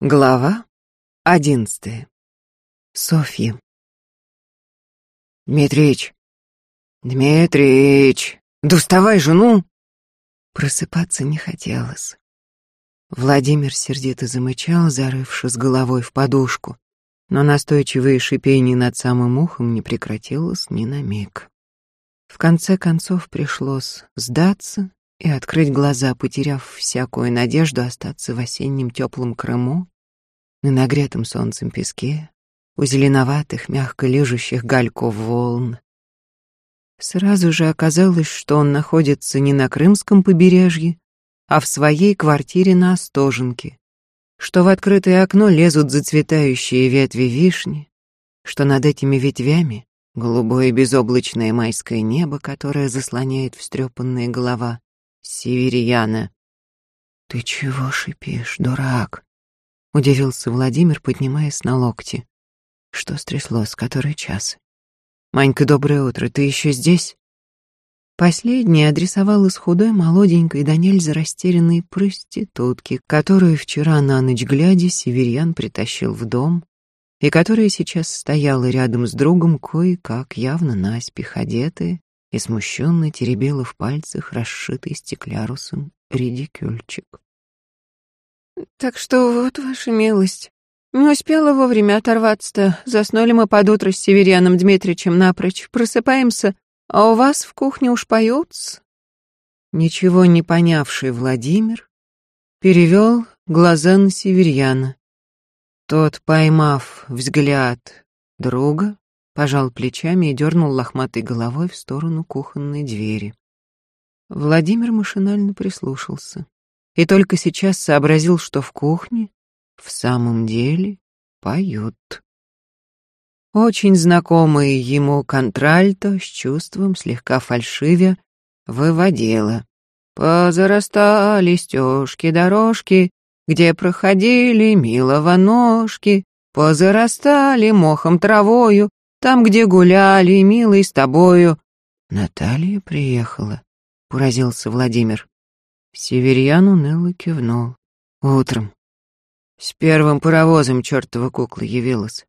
Глава одиннадцатая. Софья. «Дмитрич! Дмитрич! Да вставай же, ну!» Просыпаться не хотелось. Владимир сердито замычал, зарывшись головой в подушку, но настойчивое шипение над самым ухом не прекратилось ни на миг. В конце концов пришлось сдаться и открыть глаза, потеряв всякую надежду остаться в осеннем теплом Крыму, на нагретом солнцем песке, у зеленоватых, мягко лежащих гальков волн. Сразу же оказалось, что он находится не на Крымском побережье, а в своей квартире на Остоженке, что в открытое окно лезут зацветающие ветви вишни, что над этими ветвями голубое безоблачное майское небо, которое заслоняет встрепанная голова, Северьяна. «Ты чего шипишь, дурак?» — удивился Владимир, поднимаясь на локти. «Что стряслось? Который час?» «Манька, доброе утро. Ты еще здесь?» Последняя адресовалась худой, молоденькой, да нельзя растерянной проститутке, которую вчера на ночь глядя Северьян притащил в дом, и которая сейчас стояла рядом с другом кое-как, явно наспех одетая, и смущенно теребила в пальцах расшитый стеклярусом редикюльчик. «Так что вот, ваша милость, не успела вовремя оторваться-то. Заснули мы под утро с Северяном Дмитриевичем напрочь. Просыпаемся, а у вас в кухне уж поются». Ничего не понявший Владимир перевел глаза на Северяна. Тот, поймав взгляд друга, пожал плечами и дернул лохматой головой в сторону кухонной двери. Владимир машинально прислушался и только сейчас сообразил, что в кухне в самом деле поют. Очень знакомый ему контральто с чувством слегка фальшивя выводила. Позарастали стежки дорожки, где проходили милого ножки, позарастали мохом травою, там, где гуляли, милый, с тобою. Наталья приехала, поразился Владимир. Северьян уныло кивнул. Утром. С первым паровозом чертова кукла явилась.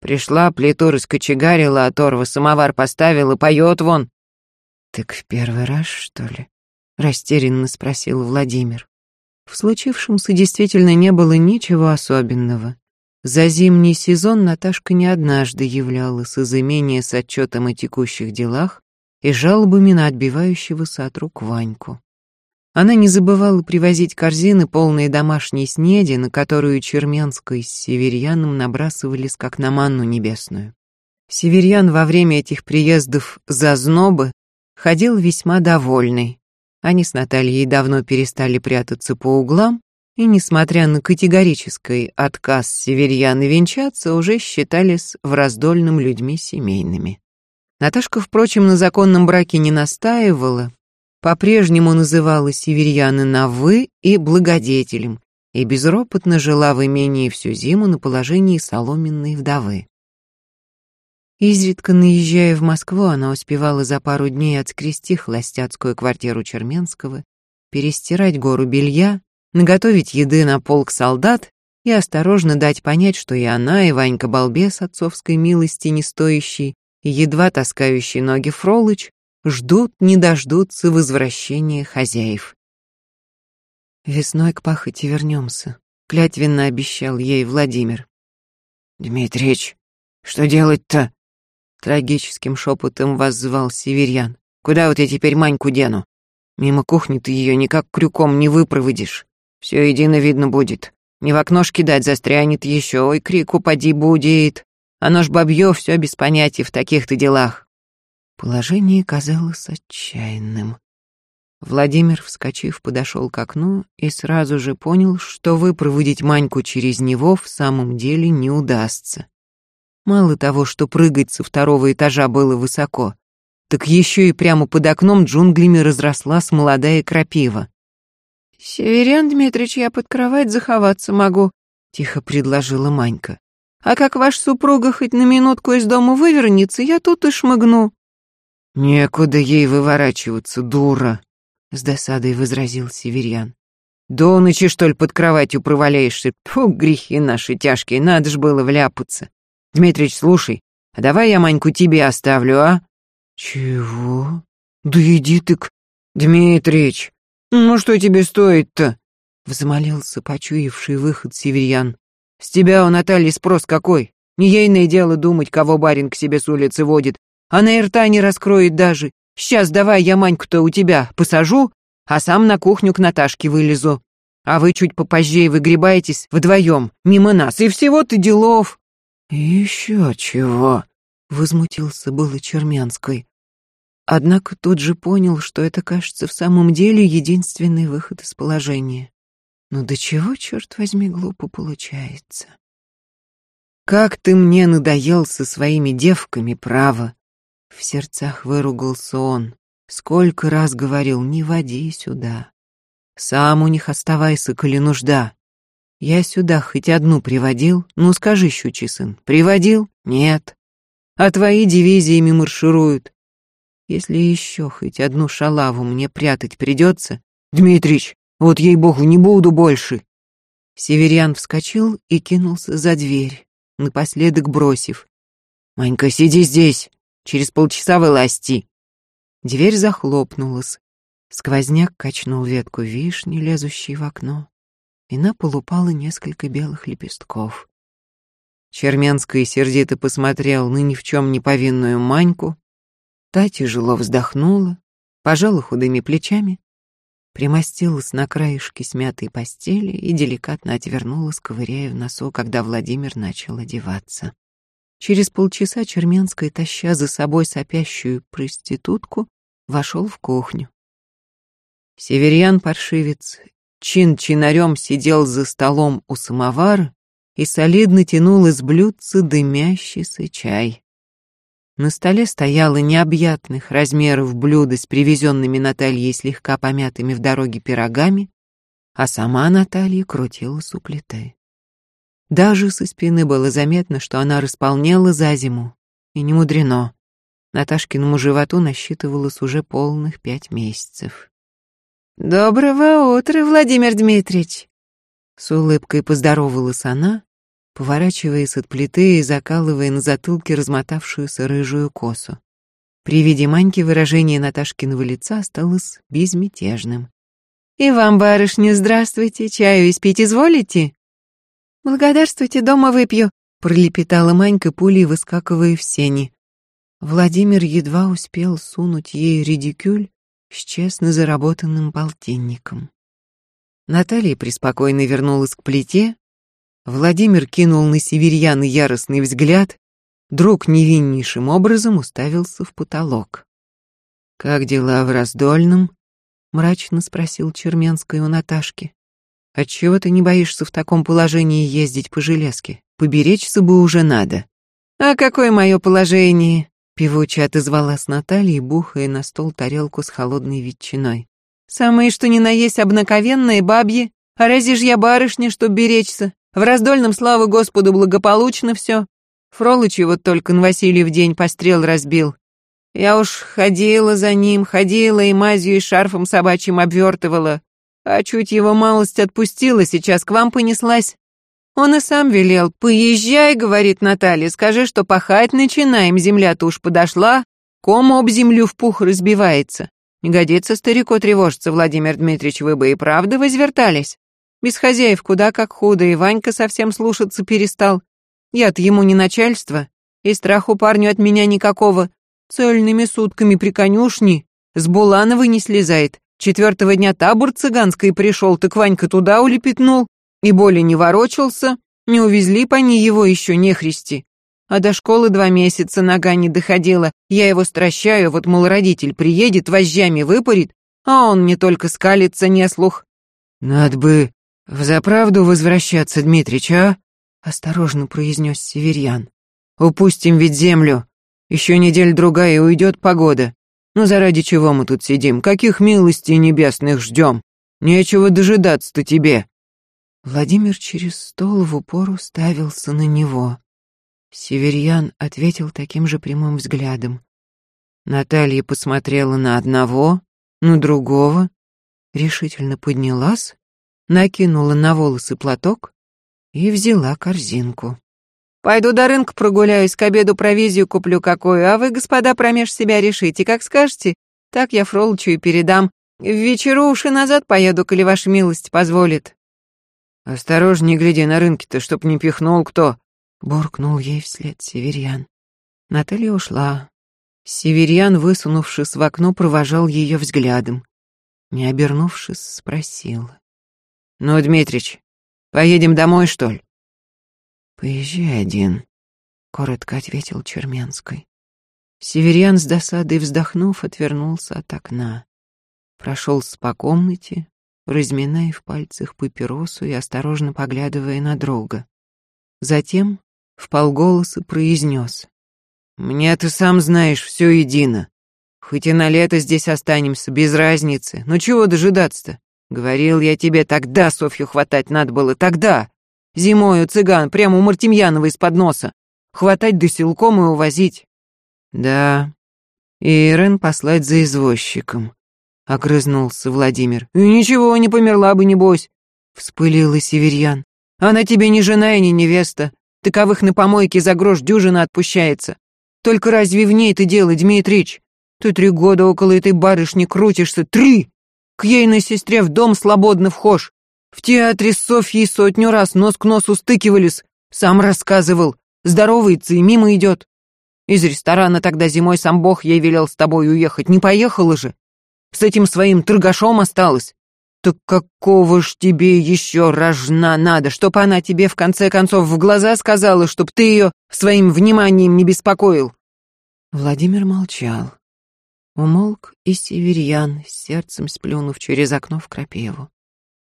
Пришла, плиту раскочегарила, оторва самовар поставила, поет вон. Так в первый раз, что ли? Растерянно спросил Владимир. В случившемся действительно не было ничего особенного. За зимний сезон Наташка не однажды являлась из имения с отчетом о текущих делах и жалобами на отбивающегося от рук Ваньку. Она не забывала привозить корзины, полные домашней снеди, на которую Черменской с Северьяном набрасывались, как на манну небесную. Северьян во время этих приездов за знобы ходил весьма довольный. Они с Натальей давно перестали прятаться по углам, и, несмотря на категорический отказ северьяна венчаться, уже считались в раздольным людьми семейными. Наташка, впрочем, на законном браке не настаивала, по-прежнему называла северьяна на «вы» и благодетелем, и безропотно жила в имении всю зиму на положении соломенной вдовы. Изредка наезжая в Москву, она успевала за пару дней отскрести холостяцкую квартиру Черменского, перестирать гору белья, наготовить еды на полк солдат и осторожно дать понять, что и она, и Ванька Балбес отцовской милости не стоящий, и едва таскающий ноги Фролыч, ждут, не дождутся возвращения хозяев. «Весной к пахоте вернемся», — клятвенно обещал ей Владимир. «Дмитрич, что делать-то?» Трагическим шепотом воззвал Северян. «Куда вот я теперь Маньку дену? Мимо кухни ты ее никак крюком не выпроводишь. Все едино видно будет. Не в окно ж кидать застрянет еще, ой, крик упади будет. Оно ж бабье все без понятий в таких-то делах. Положение казалось отчаянным. Владимир, вскочив, подошел к окну и сразу же понял, что выпроводить Маньку через него в самом деле не удастся. Мало того, что прыгать со второго этажа было высоко, так еще и прямо под окном джунглями разрослась молодая крапива. «Северян Дмитрич, я под кровать заховаться могу», — тихо предложила Манька. «А как ваш супруга хоть на минутку из дома вывернется, я тут и шмыгну». «Некуда ей выворачиваться, дура», — с досадой возразил Северян. До ночи, что ли, под кроватью проваляешься? Фу, грехи наши тяжкие, надо ж было вляпаться. Дмитрич, слушай, а давай я Маньку тебе оставлю, а? Чего? Да иди ты к... Дмитрич, ну что тебе стоит-то? Взмолился почуявший выход северян. С тебя у Натальи спрос какой? Не ейное дело думать, кого барин к себе с улицы водит. Она и рта не раскроет даже. Сейчас давай я Маньку-то у тебя посажу, а сам на кухню к Наташке вылезу. А вы чуть попозже выгребаетесь вдвоем, мимо нас, и всего-то делов. Еще чего? Возмутился было Чермянской. Однако тут же понял, что это, кажется, в самом деле единственный выход из положения. Ну до чего, черт возьми, глупо получается? Как ты мне надоел со своими девками, право! В сердцах выругался он. Сколько раз говорил, не води сюда. Сам у них оставайся, коли нужда. Я сюда хоть одну приводил? Ну скажи, щучий сын, приводил? Нет. А твои дивизиями маршируют. Если еще хоть одну шалаву мне прятать придется... Дмитрич, вот ей-богу, не буду больше. Северян вскочил и кинулся за дверь, напоследок бросив. «Манька, сиди здесь, через полчаса вылазьте». Дверь захлопнулась. Сквозняк качнул ветку вишни, лезущей в окно, и на пол упало несколько белых лепестков. Черменская сердито посмотрел на ни в чем не повинную Маньку. Та тяжело вздохнула, пожала худыми плечами, примостилась на краешке смятой постели и деликатно отвернулась, ковыряя в носу, когда Владимир начал одеваться. Через полчаса Черменская, таща за собой сопящую проститутку, вошел в кухню. Северьян-паршивец чин-чинарем сидел за столом у самовара и солидно тянул из блюдца дымящийся чай. На столе стояло необъятных размеров блюдо с привезенными Натальей слегка помятыми в дороге пирогами, а сама Наталья крутилась у плиты. Даже со спины было заметно, что она располнела за зиму, и не мудрено. Наташкиному животу насчитывалось уже полных пять месяцев. «Доброго утра, Владимир Дмитриевич!» С улыбкой поздоровалась она, поворачиваясь от плиты и закалывая на затылке размотавшуюся рыжую косу. При виде Маньки выражение Наташкиного лица осталось безмятежным. «И вам, барышня, здравствуйте, чаю испить изволите?» «Благодарствуйте, дома выпью», — пролепетала Манька, пулей выскакивая в сени. Владимир едва успел сунуть ей редикюль с честно заработанным полтинником. Наталья преспокойно вернулась к плите, Владимир кинул на северьяна яростный взгляд, друг невиннейшим образом уставился в потолок. «Как дела в раздольном?» — мрачно спросил Черменская у Наташки. «Отчего ты не боишься в таком положении ездить по железке? Поберечься бы уже надо». «А какое мое положение?» Певуче отозвалась Наталья, бухая на стол тарелку с холодной ветчиной. «Самые что ни на есть обнаковенные бабьи. А разве ж я барышня, чтоб беречься? В раздольном, слава Господу, благополучно все. Фролычи вот только на Василий в день пострел разбил. Я уж ходила за ним, ходила и мазью и шарфом собачьим обвертывала. А чуть его малость отпустила, сейчас к вам понеслась. Он и сам велел. «Поезжай», — говорит Наталья, — «скажи, что пахать начинаем, земля-то уж подошла, ком об землю в пух разбивается». Не годится старику тревожиться, Владимир Дмитриевич, вы бы и правда возвертались. Без хозяев куда как худо, и Ванька совсем слушаться перестал. Я-то ему не начальство, и страху парню от меня никакого. Цельными сутками при конюшне, с Булановой не слезает. Четвертого дня табор цыганский пришел, так Ванька туда улепетнул и более не ворочался, не увезли по ней его еще нехристи. А до школы два месяца нога не доходила, я его стращаю, вот, мол, родитель приедет, вожжами выпарит, а он не только скалится, не слух. «Надо бы взаправду возвращаться, Дмитрич, а?» — осторожно произнес Северьян. «Упустим ведь землю. Еще неделя-другая и уйдет погода. Но заради чего мы тут сидим? Каких милостей небесных ждем? Нечего дожидаться-то тебе». Владимир через стол в упор уставился на него. Северьян ответил таким же прямым взглядом. Наталья посмотрела на одного, на другого, решительно поднялась накинула на волосы платок и взяла корзинку. «Пойду до рынка прогуляюсь, к обеду провизию куплю какую, а вы, господа, промеж себя решите, как скажете, так я Фролчу и передам. В вечеру уж и назад поеду, коли ваша милость позволит». «Осторожней гляди на рынке-то, чтоб не пихнул кто», — буркнул ей вслед Северьян. Наталья ушла. Северьян, высунувшись в окно, провожал ее взглядом. Не обернувшись, спросил. «Ну, Дмитрич, поедем домой, что ли?» «Поезжай один», — коротко ответил Черменской. Северян с досадой вздохнув, отвернулся от окна. Прошелся по комнате, разминая в пальцах папиросу и осторожно поглядывая на друга. Затем в полголоса произнес. «Мне ты сам знаешь, все едино. Хоть и на лето здесь останемся, без разницы. Ну чего дожидаться-то? Говорил я тебе, тогда Софью хватать надо было, тогда. Зимой у цыган, прямо у Мартемьянова из-под носа. Хватать до силком и увозить. Да, Ирен послать за извозчиком. Огрызнулся Владимир. И ничего, не померла бы, небось. Вспылила Северьян. Она тебе не жена и не невеста. Таковых на помойке за грош дюжина отпущается. Только разве в ней ты дело, Дмитрич? Ты три года около этой барышни крутишься. Три! К ейной сестре в дом свободно вхож. В театре с Софьей сотню раз нос к носу стыкивались. Сам рассказывал. Здоровается и мимо идет. Из ресторана тогда зимой сам Бог ей велел с тобой уехать. Не поехала же. С этим своим торгашом осталась. Так какого ж тебе еще рожна надо, чтоб она тебе в конце концов в глаза сказала, чтоб ты ее своим вниманием не беспокоил? Владимир молчал. Умолк и северьян, сердцем сплюнув через окно в крапиву.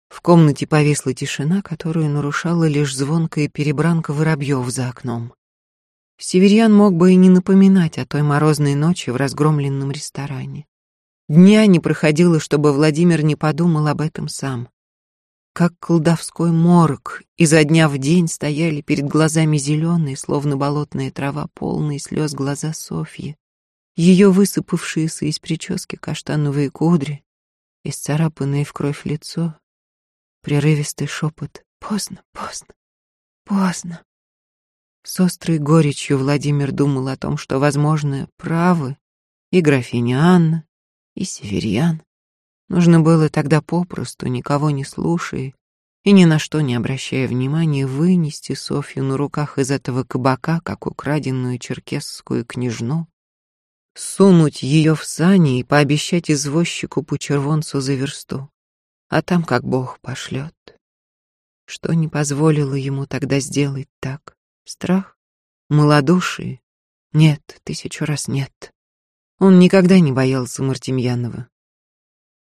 В комнате повисла тишина, которую нарушала лишь звонкая перебранка воробьев за окном. Северьян мог бы и не напоминать о той морозной ночи в разгромленном ресторане. Дня не проходило, чтобы Владимир не подумал об этом сам. Как колдовской морок, изо дня в день стояли перед глазами зеленые, словно болотная трава, полные слез глаза Софьи, ее высыпавшиеся из прически каштановые кудри, исцарапанное в кровь лицо, прерывистый шепот «Поздно, поздно, поздно». С острой горечью Владимир думал о том, что, возможно, правы и графиня Анна, и Северьян. Нужно было тогда попросту, никого не слушая и ни на что не обращая внимания, вынести Софью на руках из этого кабака, как украденную черкесскую княжну, сунуть ее в сани и пообещать извозчику по червонцу за версту, а там как Бог пошлет. Что не позволило ему тогда сделать так? Страх? Малодушие? Нет, тысячу раз нет. Он никогда не боялся Мартемьянова.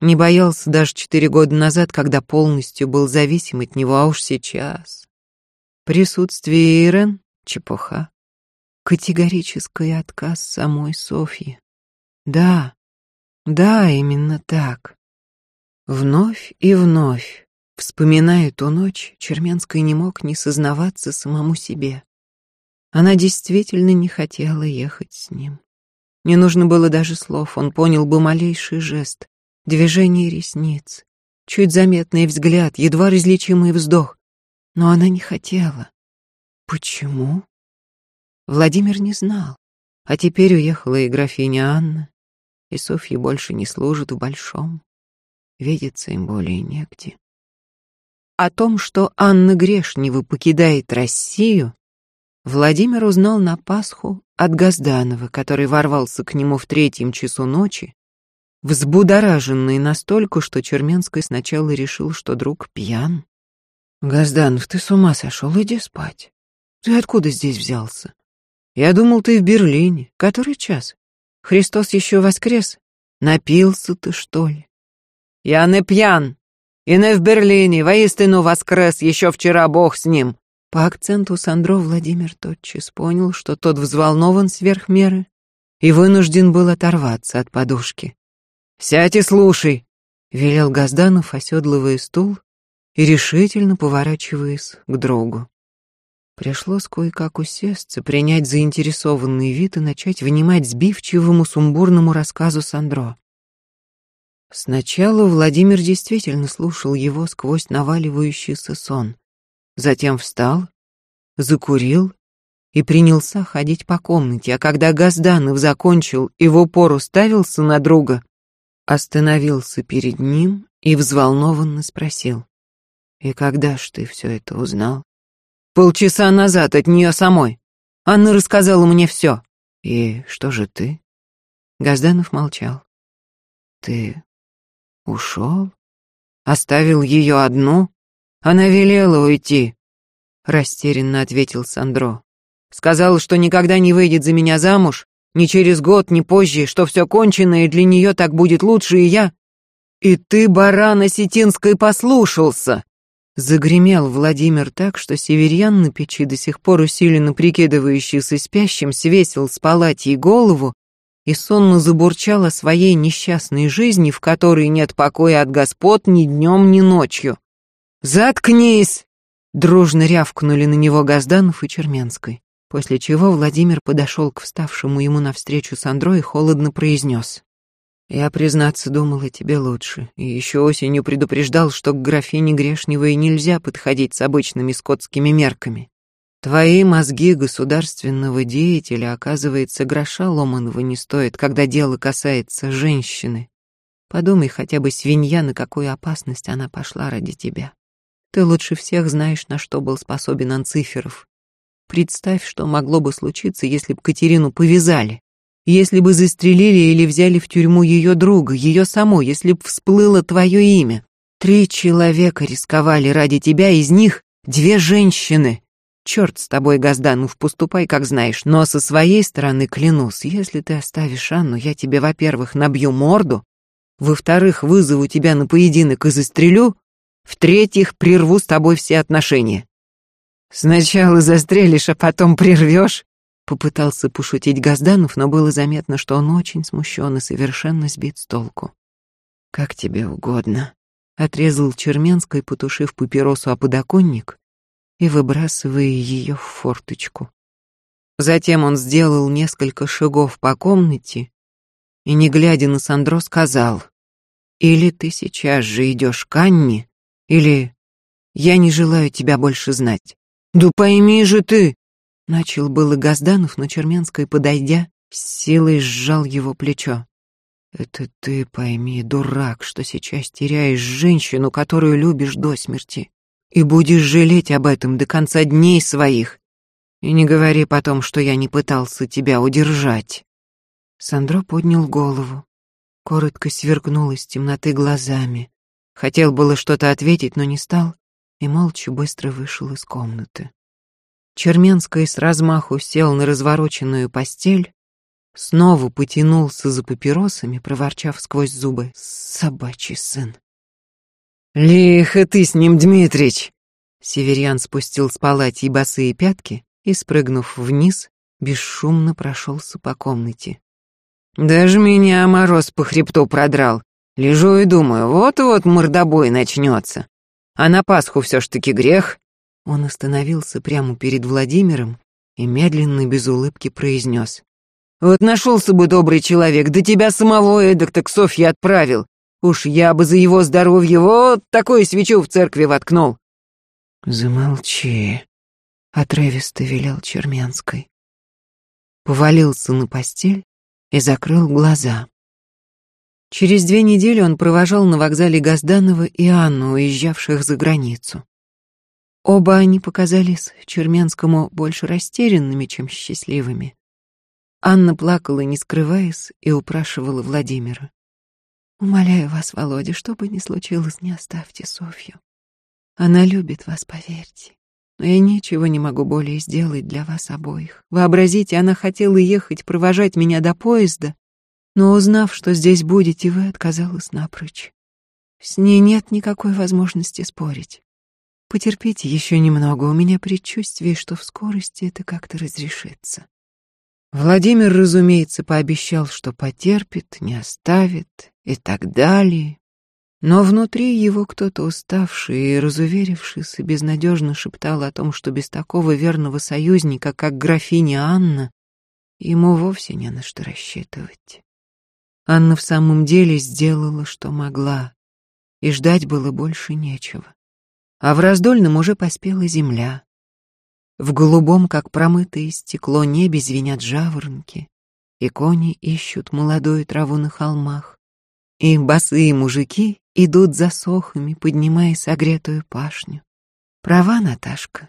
Не боялся даже четыре года назад, когда полностью был зависим от него, а уж сейчас. Присутствие Ирен — чепуха. Категорический отказ самой Софьи. Да, да, именно так. Вновь и вновь, вспоминая ту ночь, Черменский не мог не сознаваться самому себе. Она действительно не хотела ехать с ним. Не нужно было даже слов, он понял бы малейший жест, движение ресниц, чуть заметный взгляд, едва различимый вздох. Но она не хотела. Почему? Владимир не знал. А теперь уехала и графиня Анна, и Софья больше не служит в Большом. Видеться им более негде. О том, что Анна Грешнева покидает Россию, Владимир узнал на Пасху от Газданова, который ворвался к нему в третьем часу ночи, взбудораженный настолько, что Черменский сначала решил, что друг пьян. «Газданов, ты с ума сошел, иди спать. Ты откуда здесь взялся? Я думал, ты в Берлине. Который час? Христос еще воскрес? Напился ты, что ли? Я не пьян. И не в Берлине, воистину воскрес, еще вчера Бог с ним. По акценту Сандро Владимир тотчас понял, что тот взволнован сверх меры и вынужден был оторваться от подушки. «Сядь и слушай», — велел Газданов, оседлывая стул и решительно поворачиваясь к другу. Пришлось кое-как усесться, принять заинтересованный вид и начать внимать сбивчивому сумбурному рассказу Сандро. Сначала Владимир действительно слушал его сквозь наваливающийся сон. Затем встал, закурил и принялся ходить по комнате, а когда Газданов закончил и в упор уставился на друга, остановился перед ним и взволнованно спросил. «И когда ж ты все это узнал?» «Полчаса назад от нее самой. Анна рассказала мне все». «И что же ты?» Газданов молчал. «Ты ушел? Оставил ее одну? Она велела уйти», — растерянно ответил Сандро. «Сказала, что никогда не выйдет за меня замуж, ни через год, ни позже, что все кончено, и для нее так будет лучше, и я...» «И ты, баран осетинской, послушался!» Загремел Владимир так, что северян на печи, до сих пор усиленно прикидывающийся спящим, свесил с палати голову и сонно забурчал о своей несчастной жизни, в которой нет покоя от господ ни днем, ни ночью. «Заткнись!» Дружно рявкнули на него Газданов и Черменской, после чего Владимир подошел к вставшему ему навстречу Сандро и холодно произнес. Я, признаться, думал о тебе лучше, и еще осенью предупреждал, что к графине Грешневой нельзя подходить с обычными скотскими мерками. Твои мозги государственного деятеля, оказывается, гроша ломаного не стоит, когда дело касается женщины. Подумай хотя бы, свинья, на какую опасность она пошла ради тебя. Ты лучше всех знаешь, на что был способен Анциферов. Представь, что могло бы случиться, если бы Катерину повязали. Если бы застрелили или взяли в тюрьму ее друга, ее саму, если бы всплыло твое имя. Три человека рисковали ради тебя, из них две женщины. Черт с тобой, Газданов, поступай, как знаешь, но со своей стороны клянусь, если ты оставишь Анну, я тебе, во-первых, набью морду, во-вторых, вызову тебя на поединок и застрелю, в-третьих, прерву с тобой все отношения. Сначала застрелишь, а потом прервешь. Попытался пошутить Газданов, но было заметно, что он очень смущен и совершенно сбит с толку. «Как тебе угодно», — отрезал Черменской, потушив папиросу о подоконник и выбрасывая ее в форточку. Затем он сделал несколько шагов по комнате и, не глядя на Сандро, сказал, «Или ты сейчас же идешь к Анне, или я не желаю тебя больше знать». «Да пойми же ты!» Начал было Газданов, но Черменской, подойдя, с силой сжал его плечо. «Это ты пойми, дурак, что сейчас теряешь женщину, которую любишь до смерти, и будешь жалеть об этом до конца дней своих. И не говори потом, что я не пытался тебя удержать». Сандро поднял голову, коротко сверкнул из темноты глазами. Хотел было что-то ответить, но не стал, и молча быстро вышел из комнаты. Черменский с размаху сел на развороченную постель, снова потянулся за папиросами, проворчав сквозь зубы «собачий сын». «Лихо ты с ним, Дмитрич!» Северян спустил с палати босые пятки и, спрыгнув вниз, бесшумно прошелся по комнате. «Даже меня мороз по хребту продрал. Лежу и думаю, вот-вот мордобой начнется. А на Пасху все ж таки грех, он остановился прямо перед Владимиром и медленно, без улыбки произнес. «Вот нашелся бы добрый человек, да тебя самого эдак так Софья отправил. Уж я бы за его здоровье вот такую свечу в церкви воткнул». «Замолчи», — отрывисто велел Черменской. Повалился на постель и закрыл глаза. Через две недели он провожал на вокзале Газданова и Анну, уезжавших за границу. Оба они показались Черменскому больше растерянными, чем счастливыми. Анна плакала, не скрываясь, и упрашивала Владимира. «Умоляю вас, Володя, что бы ни случилось, не оставьте Софью. Она любит вас, поверьте. Но я ничего не могу более сделать для вас обоих. Вообразите, она хотела ехать провожать меня до поезда, но узнав, что здесь будете вы, отказалась напрочь. С ней нет никакой возможности спорить. Потерпите еще немного, у меня предчувствие, что в скорости это как-то разрешится. Владимир, разумеется, пообещал, что потерпит, не оставит и так далее. Но внутри его кто-то уставший и разуверившийся безнадежно шептал о том, что без такого верного союзника, как графиня Анна, ему вовсе не на что рассчитывать. Анна в самом деле сделала, что могла, и ждать было больше нечего. А в раздольном уже поспела земля. В голубом, как промытое стекло, небе звенят жаворонки, и кони ищут молодую траву на холмах, и босые мужики идут за сохами, поднимая согретую пашню. Права, Наташка,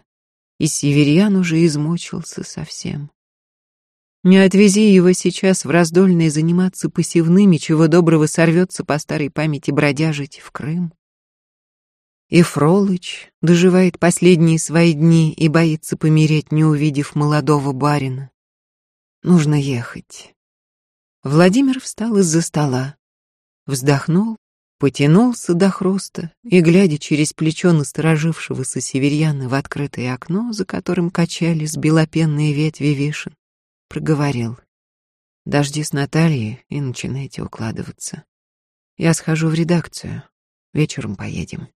и северян уже измучился совсем. Не отвези его сейчас в раздольное заниматься посевными, чего доброго сорвется по старой памяти бродяжить в Крым. И Фролыч доживает последние свои дни и боится помереть, не увидев молодого барина. Нужно ехать. Владимир встал из-за стола, вздохнул, потянулся до хруста и, глядя через плечо насторожившегося северяна в открытое окно, за которым качались белопенные ветви вишен, проговорил. «Дожди с Натальей и начинайте укладываться. Я схожу в редакцию. Вечером поедем».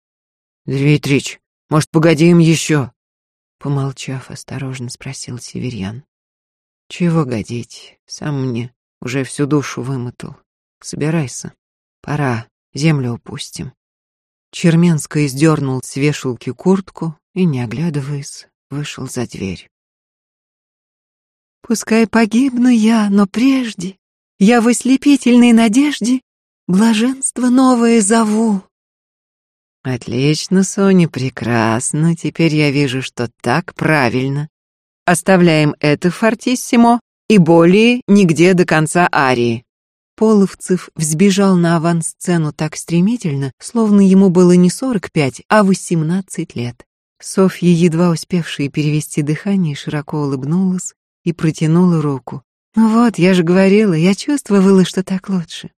«Дмитрич, может, погодим еще?» Помолчав, осторожно спросил Северьян. «Чего годить? Сам мне уже всю душу вымотал. Собирайся. Пора, землю упустим». Черменский сдернул с вешалки куртку и, не оглядываясь, вышел за дверь. «Пускай погибну я, но прежде я в ослепительной надежде блаженство новое зову». Отлично, Соня, прекрасно. Теперь я вижу, что так правильно. Оставляем это фортиссимо и более нигде до конца арии. Половцев взбежал на авансцену так стремительно, словно ему было не сорок пять, а восемнадцать лет. Софья, едва успевшая перевести дыхание, широко улыбнулась и протянула руку. «Ну вот, я же говорила, я чувствовала, что так лучше.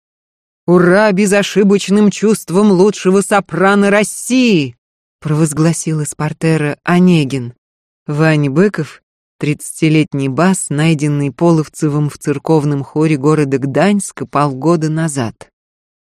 «Ура безошибочным чувством лучшего сопрано России!» провозгласил из портера Онегин. Ваня Быков, тридцатилетний бас, найденный Половцевым в церковном хоре города Гданьска полгода назад.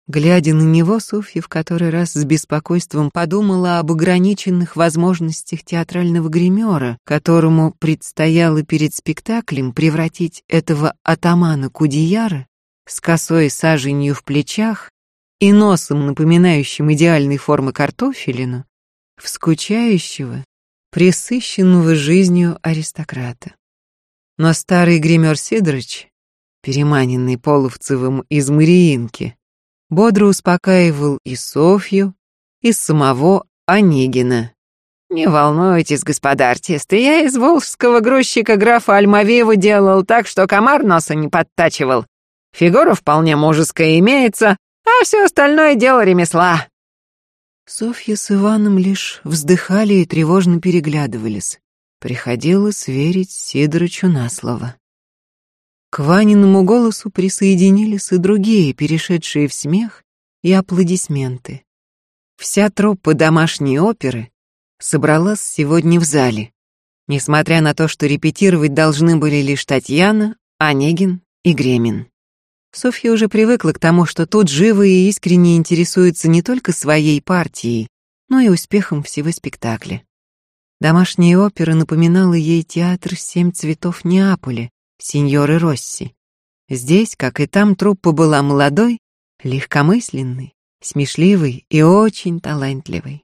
Глядя на него, Софья в который раз с беспокойством подумала об ограниченных возможностях театрального гримера, которому предстояло перед спектаклем превратить этого атамана Кудияра с косой саженью в плечах и носом, напоминающим идеальной формы картофелину, в скучающего, пресыщенного жизнью аристократа. Но старый гример Сидорович, переманенный Половцевым из Мариинки, бодро успокаивал и Софью, и самого Онегина. «Не волнуйтесь, господа артисты, я из волжского грузчика графа Альмавеева делал так, что комар носа не подтачивал. Фигура вполне мужеская имеется, а все остальное дело ремесла». Софья с Иваном лишь вздыхали и тревожно переглядывались. Приходилось верить Сидорычу на слово. К Ваниному голосу присоединились и другие, перешедшие в смех и аплодисменты. Вся труппа домашней оперы собралась сегодня в зале, несмотря на то, что репетировать должны были лишь Татьяна, Онегин и Гремин. Софья уже привыкла к тому, что тот живо и искренне интересуется не только своей партией, но и успехом всего спектакля. Домашняя опера напоминала ей театр «Семь цветов Неаполя» сеньоры Росси. Здесь, как и там, труппа была молодой, легкомысленной, смешливой и очень талантливой.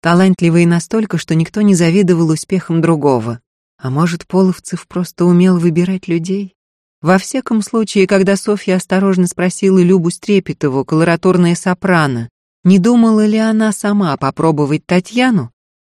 Талантливой настолько, что никто не завидовал успехам другого. А может, Половцев просто умел выбирать людей? Во всяком случае, когда Софья осторожно спросила Любу Стрепетову, колоратурная сопрано, не думала ли она сама попробовать Татьяну,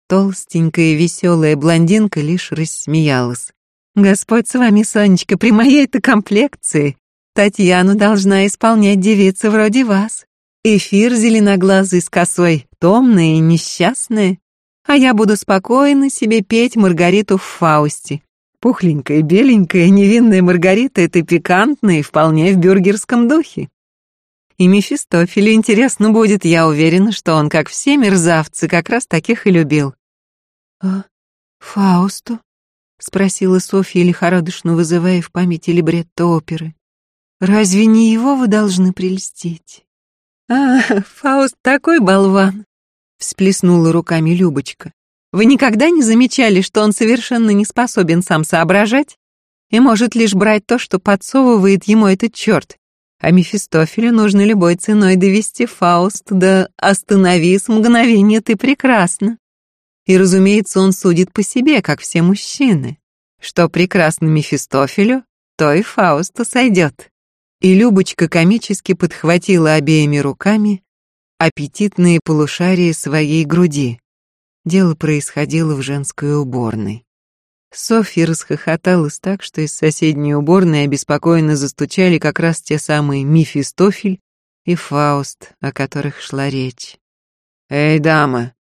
толстенькая веселая блондинка лишь рассмеялась. «Господь с вами, Сонечка, при моей-то комплекции Татьяну должна исполнять девица вроде вас. Эфир зеленоглазый с косой, томная и несчастная, а я буду спокойно себе петь Маргариту в Фаусте, Пухленькая, беленькая, невинная Маргарита — это пикантно и вполне в бюргерском духе. И Мефистофелю интересно будет, я уверена, что он, как все мерзавцы, как раз таких и любил. «А Фаусту?» — спросила Софья, лихорадочно вызывая в памяти либретто оперы. «Разве не его вы должны прельстить?» «А, Фауст такой болван!» — всплеснула руками Любочка. Вы никогда не замечали, что он совершенно не способен сам соображать и может лишь брать то, что подсовывает ему этот черт? а Мефистофелю нужно любой ценой довести Фауст до «Останови с мгновения, ты прекрасна». И, разумеется, он судит по себе, как все мужчины. Что прекрасно Мефистофелю, то и Фаусту сойдет. И Любочка комически подхватила обеими руками аппетитные полушария своей груди. Дело происходило в женской уборной. Софья расхохоталась так, что из соседней уборной обеспокоенно застучали как раз те самые Мефистофель и Фауст, о которых шла речь. «Эй, дама,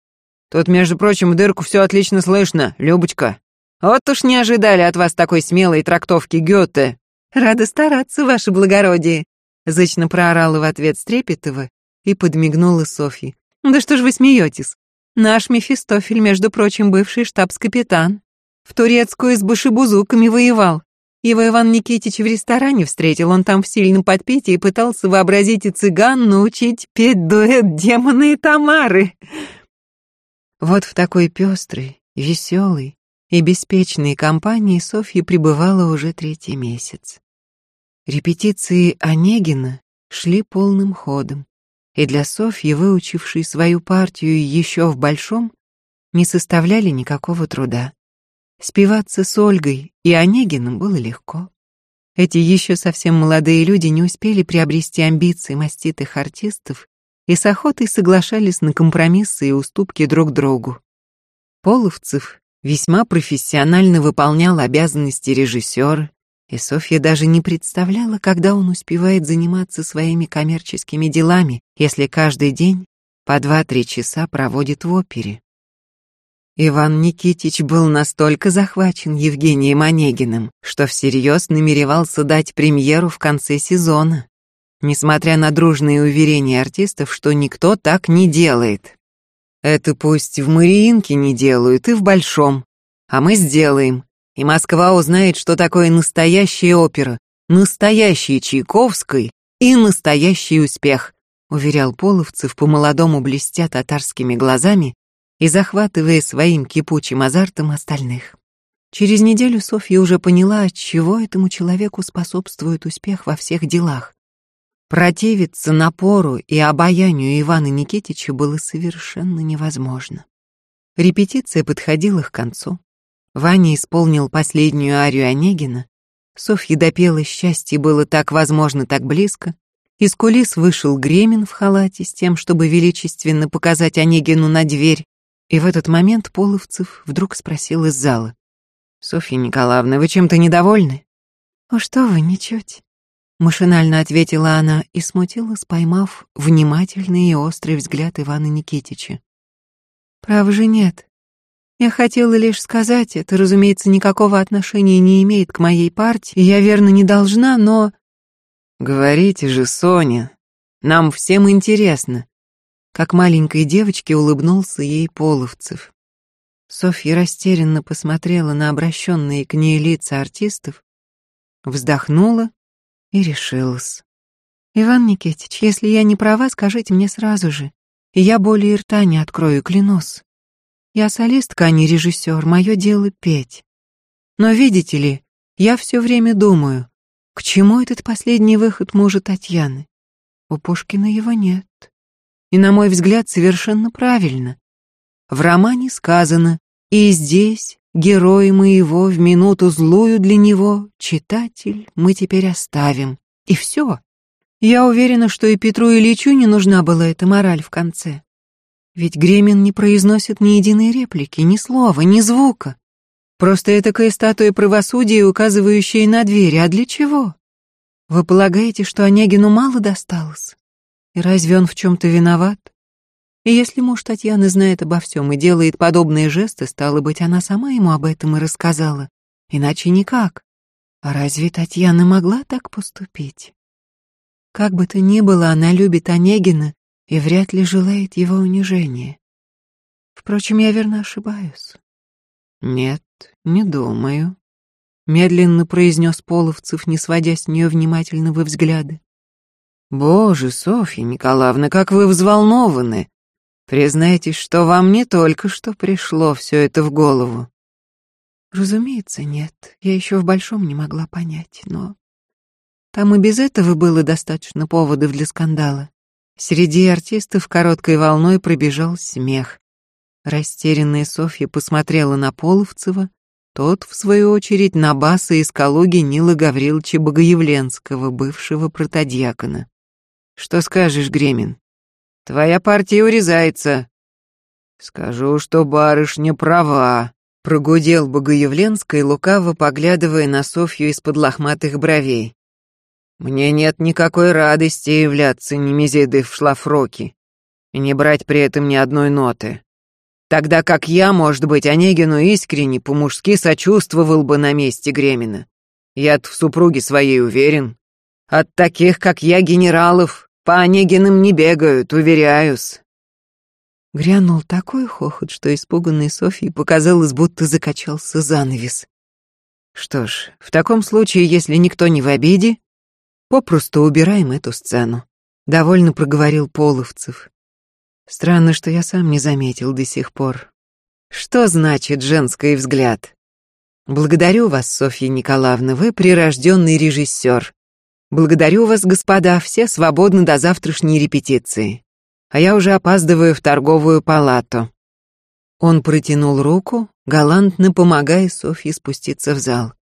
тут, между прочим, дырку все отлично слышно, Любочка. Вот уж не ожидали от вас такой смелой трактовки Гёте». «Рада стараться, ваше благородие», — зычно проорала в ответ Стрепетова и подмигнула Софье. «Да что ж вы смеетесь? Наш Мефистофель, между прочим, бывший штабс-капитан. В турецкую с башибузуками воевал. Его Иван Никитич в ресторане встретил, он там в сильном подпитии пытался вообразить и цыган научить петь дуэт демона и Тамары. Вот в такой пестрой, веселой и беспечной компании Софья пребывала уже третий месяц. Репетиции Онегина шли полным ходом, и для Софьи, выучившей свою партию еще в большом, не составляли никакого труда. Спиваться с Ольгой и Онегиным было легко. Эти еще совсем молодые люди не успели приобрести амбиции маститых артистов и с охотой соглашались на компромиссы и уступки друг другу. Половцев весьма профессионально выполнял обязанности режиссера, и Софья даже не представляла, когда он успевает заниматься своими коммерческими делами, если каждый день по два-три часа проводит в опере. Иван Никитич был настолько захвачен Евгением Онегиным, что всерьез намеревался дать премьеру в конце сезона, несмотря на дружные уверения артистов, что никто так не делает. Это пусть в Мариинке не делают и в Большом, а мы сделаем, и Москва узнает, что такое настоящая опера, настоящий Чайковский и настоящий успех, уверял Половцев по-молодому блестя татарскими глазами и захватывая своим кипучим азартом остальных. Через неделю Софья уже поняла, от чего этому человеку способствует успех во всех делах. Противиться напору и обаянию Ивана Никитича было совершенно невозможно. Репетиция подходила к концу. Ваня исполнил последнюю арию Онегина. Софья допела «Счастье было так возможно, так близко». Из кулис вышел Гремин в халате с тем, чтобы величественно показать Онегину на дверь, и в этот момент Половцев вдруг спросил из зала. «Софья Николаевна, вы чем-то недовольны?» «О, что вы, ничуть», — машинально ответила она и смутилась, поймав внимательный и острый взгляд Ивана Никитича. «Прав же нет. Я хотела лишь сказать, это, разумеется, никакого отношения не имеет к моей партии, я верно не должна, но...» «Говорите же, Соня, нам всем интересно. Как маленькой девочке улыбнулся ей Половцев. Софья растерянно посмотрела на обращенные к ней лица артистов, вздохнула и решилась. «Иван Никитич, если я не права, скажите мне сразу же, и я более рта не открою, клянусь. Я солистка, а не режиссер, мое дело петь. Но видите ли, я все время думаю, к чему этот последний выход мужа Татьяны? У Пушкина его нет и, на мой взгляд, совершенно правильно. В романе сказано «И здесь, герой моего, в минуту злую для него, читатель, мы теперь оставим». И все. Я уверена, что и Петру Ильичу не нужна была эта мораль в конце. Ведь Гремин не произносит ни единой реплики, ни слова, ни звука. Просто этакая статуя правосудия, указывающая на двери. А для чего? Вы полагаете, что Онегину мало досталось? И разве он в чем-то виноват? И если муж Татьяны знает обо всем и делает подобные жесты, стало быть, она сама ему об этом и рассказала. Иначе никак. А разве Татьяна могла так поступить? Как бы то ни было, она любит Онегина и вряд ли желает его унижения. Впрочем, я верно ошибаюсь. Нет, не думаю. Медленно произнес Половцев, не сводя с нее внимательного взгляда. Боже, Софья Николаевна, как вы взволнованы. Признайтесь, что вам не только что пришло все это в голову. Разумеется, нет. Я еще в большом не могла понять, но... Там и без этого было достаточно поводов для скандала. Среди артистов короткой волной пробежал смех. Растерянная Софья посмотрела на Половцева, тот, в свою очередь, на баса из Калуги Нила Гавриловича Богоявленского, бывшего протодьякона. «Что скажешь, Гремин? Твоя партия урезается». «Скажу, что барышня права», — прогудел Богоявленский, лукаво поглядывая на Софью из-под лохматых бровей. «Мне нет никакой радости являться немезидой в шлафроке и не брать при этом ни одной ноты. Тогда как я, может быть, Онегину искренне, по-мужски сочувствовал бы на месте Гремина. Я-то в супруге своей уверен. От таких, как я, генералов, по Онегиным не бегают, уверяюсь. Грянул такой хохот, что испуганной Софье показалось, будто закачался занавес. Что ж, в таком случае, если никто не в обиде, попросту убираем эту сцену. Довольно проговорил Половцев. Странно, что я сам не заметил до сих пор. Что значит женский взгляд? Благодарю вас, Софья Николаевна, вы прирожденный режиссер. Благодарю вас, господа, все свободны до завтрашней репетиции. А я уже опаздываю в торговую палату. Он протянул руку, галантно помогая Софье спуститься в зал.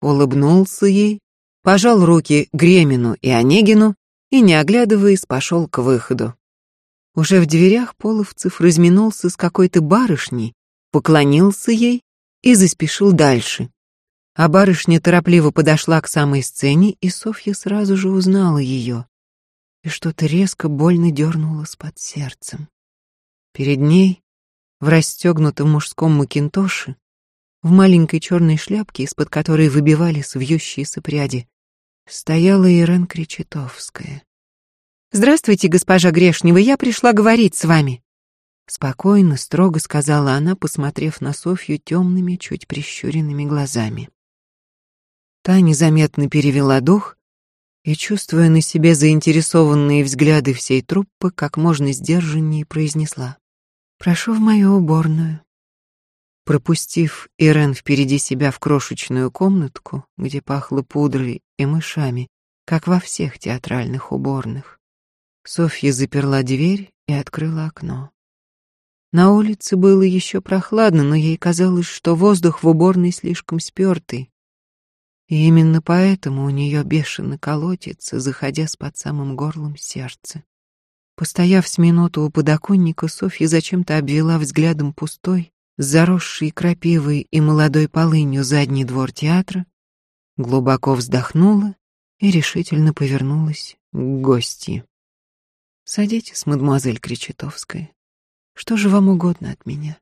Улыбнулся ей, пожал руки Гремину и Онегину и, не оглядываясь, пошел к выходу. Уже в дверях Половцев разминулся с какой-то барышней, поклонился ей и заспешил дальше. А барышня торопливо подошла к самой сцене, и Софья сразу же узнала ее. И что-то резко больно дернулось под сердцем. Перед ней, в расстегнутом мужском макинтоше, в маленькой черной шляпке, из-под которой выбивались вьющиеся пряди, стояла Ирен Кречетовская. «Здравствуйте, госпожа Грешнева, я пришла говорить с вами». Спокойно, строго сказала она, посмотрев на Софью темными, чуть прищуренными глазами. Та незаметно перевела дух и, чувствуя на себе заинтересованные взгляды всей труппы, как можно сдержаннее произнесла. «Прошу в мою уборную». Пропустив Ирен впереди себя в крошечную комнатку, где пахло пудрой и мышами, как во всех театральных уборных, Софья заперла дверь и открыла окно. На улице было еще прохладно, но ей казалось, что воздух в уборной слишком спертый. И именно поэтому у нее бешено колотится, заходя с под самым горлом сердце. Постояв с минуту у подоконника, Софья зачем-то обвела взглядом пустой, заросший крапивой и молодой полынью задний двор театра, глубоко вздохнула и решительно повернулась к гости. Садитесь, мадемуазель Кречетовская. Что же вам угодно от меня?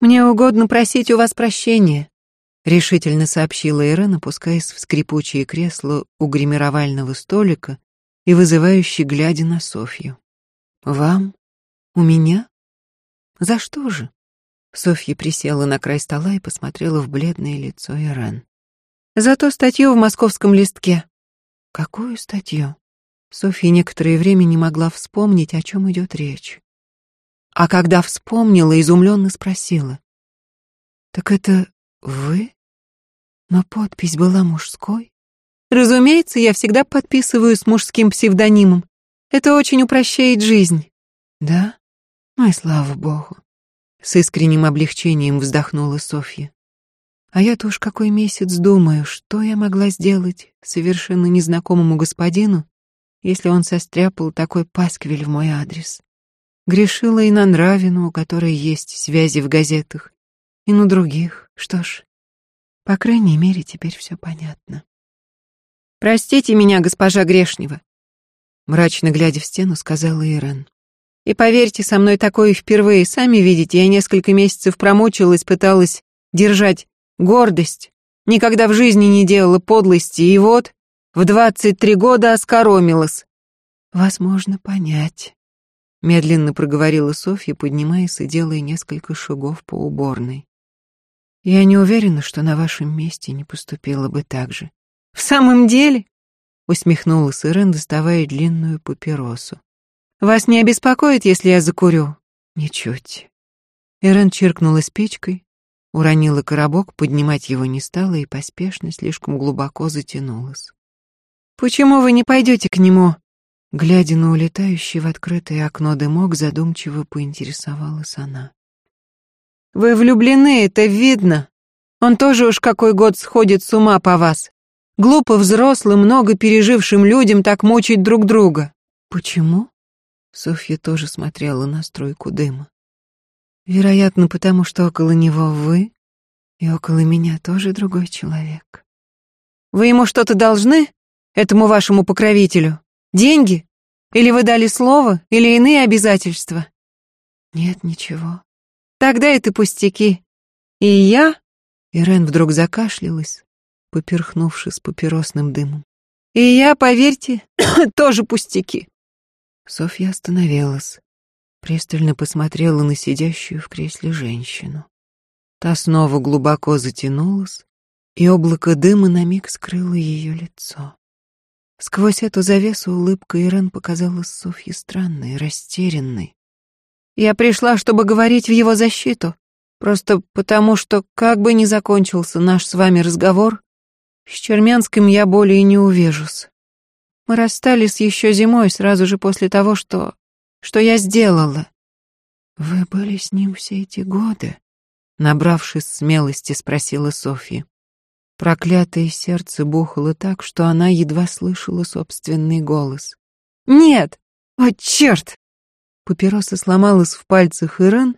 Мне угодно просить у вас прощения, решительно сообщила Ирен, опускаясь в скрипучее кресло у гримировального столика и вызывающе глядя на Софью. Вам? У меня? За что же? Софья присела на край стола и посмотрела в бледное лицо Ирен. За ту статью в московском листке. Какую статью? Софья некоторое время не могла вспомнить, о чем идет речь. А когда вспомнила, изумленно спросила. «Так это вы? Но подпись была мужской?» «Разумеется, я всегда подписываю с мужским псевдонимом. Это очень упрощает жизнь». «Да? Ну слава богу». С искренним облегчением вздохнула Софья. А я-то уж какой месяц думаю, что я могла сделать совершенно незнакомому господину, если он состряпал такой пасквиль в мой адрес. Грешила и на Нравину, у которой есть связи в газетах, и на других. Что ж, по крайней мере, теперь все понятно. «Простите меня, госпожа Грешнева», — мрачно глядя в стену, сказала Ирен. «И поверьте, со мной такое впервые. Сами видите, я несколько месяцев промучилась, пыталась держать гордость. Никогда в жизни не делала подлости, и вот...» В двадцать три года оскоромилась. Вас можно понять, медленно проговорила Софья, поднимаясь и делая несколько шагов по уборной. Я не уверена, что на вашем месте не поступила бы так же. В самом деле? усмехнулась Ирен, доставая длинную папиросу. Вас не обеспокоит, если я закурю? Ничуть. Ирен чиркнула спичкой, уронила коробок, поднимать его не стала и поспешно слишком глубоко затянулась. Почему вы не пойдете к нему?» Глядя на улетающий в открытое окно дымок, задумчиво поинтересовалась она. «Вы влюблены, это видно. Он тоже уж какой год сходит с ума по вас. Глупо взрослым, много пережившим людям так мучить друг друга». «Почему?» Софья тоже смотрела на стройку дыма. «Вероятно, потому что около него вы, и около меня тоже другой человек». «Вы ему что-то должны, этому вашему покровителю?» Деньги? Или вы дали слово, или иные обязательства? Нет, ничего. Тогда это пустяки. И я... Ирен вдруг закашлялась, поперхнувшись папиросным дымом. И я, поверьте, тоже пустяки. Софья остановилась, пристально посмотрела на сидящую в кресле женщину. Та снова глубоко затянулась, и облако дыма на миг скрыло ее лицо. Сквозь эту завесу улыбка Ирен показалась Софье странной, растерянной. «Я пришла, чтобы говорить в его защиту, просто потому что, как бы ни закончился наш с вами разговор, с Чермянским я более не увижусь. Мы расстались еще зимой, сразу же после того, что... что я сделала». «Вы были с ним все эти годы?» Набравшись смелости, спросила Софья. Проклятое сердце бухало так, что она едва слышала собственный голос. «Нет! О, черт!» Папироса сломалась в пальцах Ирен,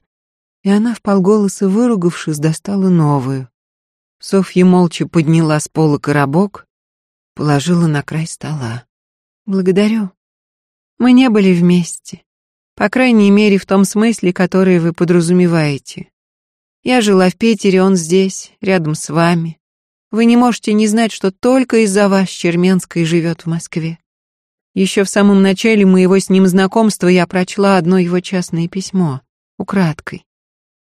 и она, вполголоса выругавшись, достала новую. Софья молча подняла с пола коробок, положила на край стола. «Благодарю. Мы не были вместе. По крайней мере, в том смысле, который вы подразумеваете. Я жила в Питере, он здесь, рядом с вами. Вы не можете не знать, что только из-за вас Черменской живет в Москве. Еще в самом начале моего с ним знакомства я прочла одно его частное письмо, украдкой,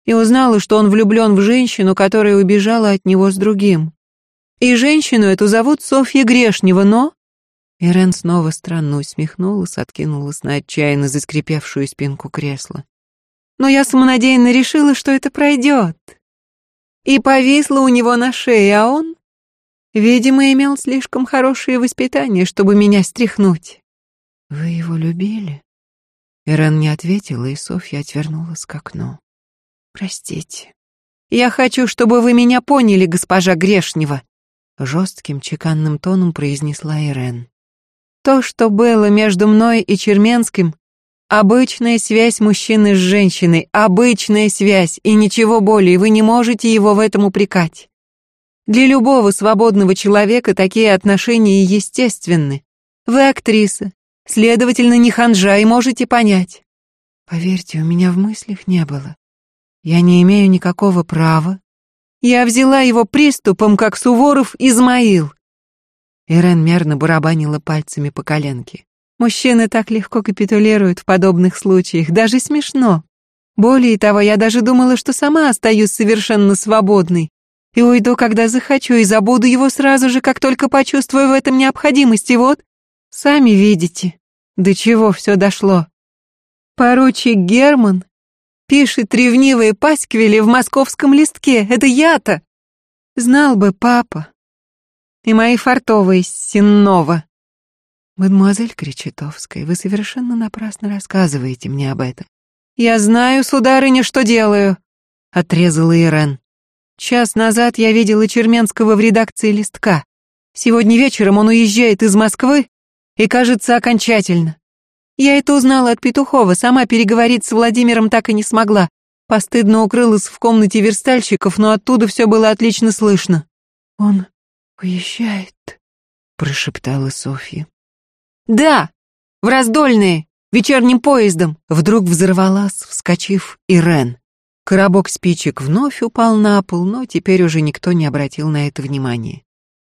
и узнала, что он влюблен в женщину, которая убежала от него с другим. И женщину эту зовут Софья Грешнева, но... Ирен снова странно усмехнулась, откинулась на отчаянно заскрипевшую спинку кресла. Но я самонадеянно решила, что это пройдет. И повисла у него на шее, а он Видимо, имел слишком хорошее воспитание, чтобы меня стряхнуть. Вы его любили? Ирен не ответила, и Софья отвернулась к окну. Простите. Я хочу, чтобы вы меня поняли, госпожа Грешнева, жестким чеканным тоном произнесла Ирен. То, что было между мной и Черменским, обычная связь мужчины с женщиной, обычная связь, и ничего более, вы не можете его в этом упрекать. Для любого свободного человека такие отношения естественны. Вы актриса, следовательно, не ханжа и можете понять. Поверьте, у меня в мыслях не было. Я не имею никакого права. Я взяла его приступом, как Суворов Измаил. Ирен мерно барабанила пальцами по коленке. Мужчины так легко капитулируют в подобных случаях, даже смешно. Более того, я даже думала, что сама остаюсь совершенно свободной, и уйду, когда захочу, и забуду его сразу же, как только почувствую в этом необходимость. И вот, сами видите, до чего все дошло. Поручик Герман пишет ревнивые пасквили в московском листке. Это я-то. Знал бы папа. И мои фартовые Синнова. Мадемуазель Кречетовская, вы совершенно напрасно рассказываете мне об этом. Я знаю, сударыня, что делаю, отрезала Ирен. Час назад я видела Черменского в редакции «Листка». Сегодня вечером он уезжает из Москвы и, кажется, окончательно. Я это узнала от Петухова, сама переговорить с Владимиром так и не смогла. Постыдно укрылась в комнате верстальщиков, но оттуда все было отлично слышно. «Он уезжает», — прошептала Софья. «Да, в раздольные, вечерним поездом», — вдруг взорвалась, вскочив Ирен. Коробок спичек вновь упал на пол, но теперь уже никто не обратил на это внимания.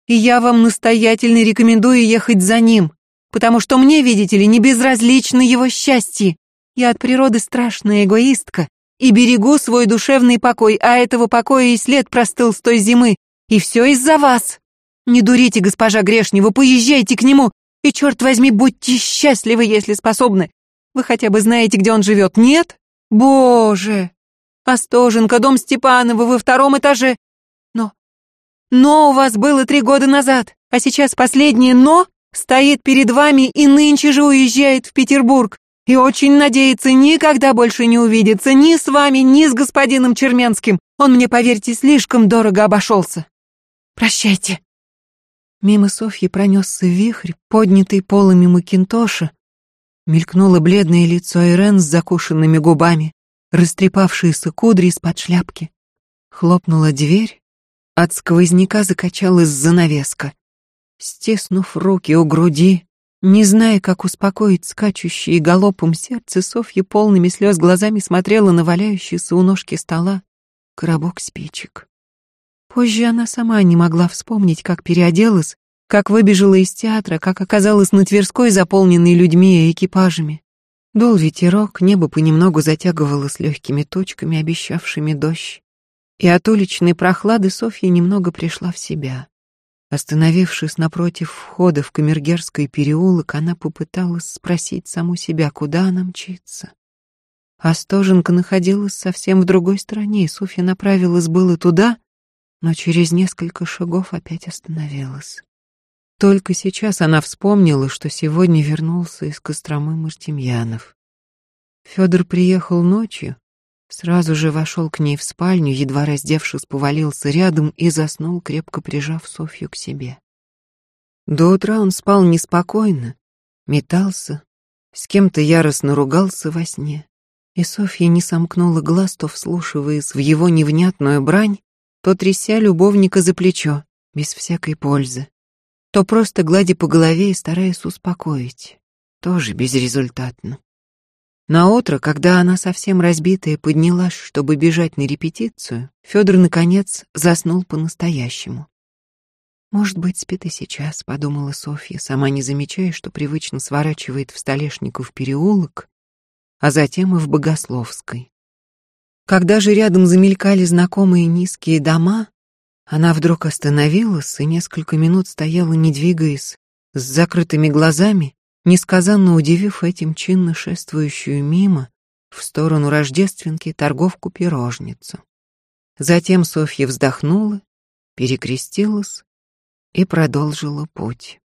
«И я вам настоятельно рекомендую ехать за ним, потому что мне, видите ли, не безразлично его счастье. Я от природы страшная эгоистка и берегу свой душевный покой, а этого покоя и след простыл с той зимы. И все из-за вас. Не дурите, госпожа Грешнева, поезжайте к нему, и, черт возьми, будьте счастливы, если способны. Вы хотя бы знаете, где он живет, нет? Боже!» Остоженко, дом Степанова во втором этаже. Но... Но у вас было три года назад, а сейчас последнее «но» стоит перед вами и нынче же уезжает в Петербург и очень надеется никогда больше не увидеться ни с вами, ни с господином Черменским. Он мне, поверьте, слишком дорого обошелся. Прощайте. Мимо Софьи пронесся вихрь, поднятый полами макинтоша. Мелькнуло бледное лицо Ирен с закушенными губами, растрепавшиеся кудри из-под шляпки. Хлопнула дверь, от сквозняка закачалась занавеска. Стиснув руки у груди, не зная, как успокоить скачущее галопом сердце, Софья полными слез глазами смотрела на валяющийся у ножки стола коробок спичек. Позже она сама не могла вспомнить, как переоделась, как выбежала из театра, как оказалась на Тверской, заполненной людьми и экипажами. Дул ветерок, небо понемногу затягивалось легкими точками, обещавшими дождь. И от уличной прохлады Софья немного пришла в себя. Остановившись напротив входа в Камергерский переулок, она попыталась спросить саму себя, куда она мчится. Остоженка находилась совсем в другой стороне, и Софья направилась было туда, но через несколько шагов опять остановилась. Только сейчас она вспомнила, что сегодня вернулся из Костромы Мартемьянов. Федор приехал ночью, сразу же вошел к ней в спальню, едва раздевшись, повалился рядом и заснул, крепко прижав Софью к себе. До утра он спал неспокойно, метался, с кем-то яростно ругался во сне, и Софья не сомкнула глаз, то вслушиваясь в его невнятную брань, то тряся любовника за плечо, без всякой пользы, то просто гладя по голове и стараясь успокоить, тоже безрезультатно. На утро, когда она совсем разбитая поднялась, чтобы бежать на репетицию, Федор наконец заснул по-настоящему. Может быть, спит и сейчас, подумала Софья, сама не замечая, что привычно сворачивает в Столешников переулок, а затем и в Богословской. Когда же рядом замелькали знакомые низкие дома, она вдруг остановилась и несколько минут стояла, не двигаясь, с закрытыми глазами, несказанно удивив этим чинно шествующую мимо в сторону рождественки торговку-пирожницу. Затем Софья вздохнула, перекрестилась и продолжила путь.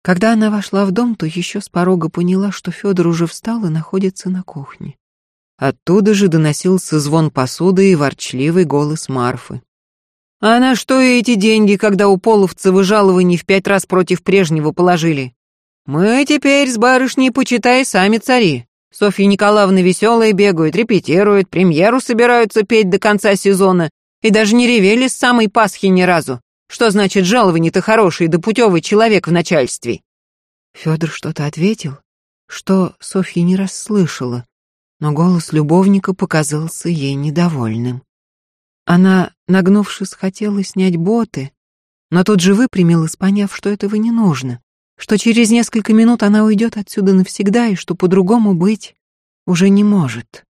Когда она вошла в дом, то еще с порога поняла, что Федор уже встал и находится на кухне. Оттуда же доносился звон посуды и ворчливый голос Марфы. «А на что эти деньги, когда у половцева жалований в пять раз против прежнего положили? Мы теперь с барышней, почитай, сами цари. Софья Николаевна веселая бегают, репетируют, премьеру собираются петь до конца сезона и даже не ревели с самой Пасхи ни разу. Что значит жалование-то хороший да путевый человек в начальстве?» Федор что-то ответил, что Софья не расслышала, но голос любовника показался ей недовольным. Она, нагнувшись, хотела снять боты, но тут же выпрямилась, поняв, что этого не нужно что через несколько минут она уйдет отсюда навсегда и что по-другому быть уже не может.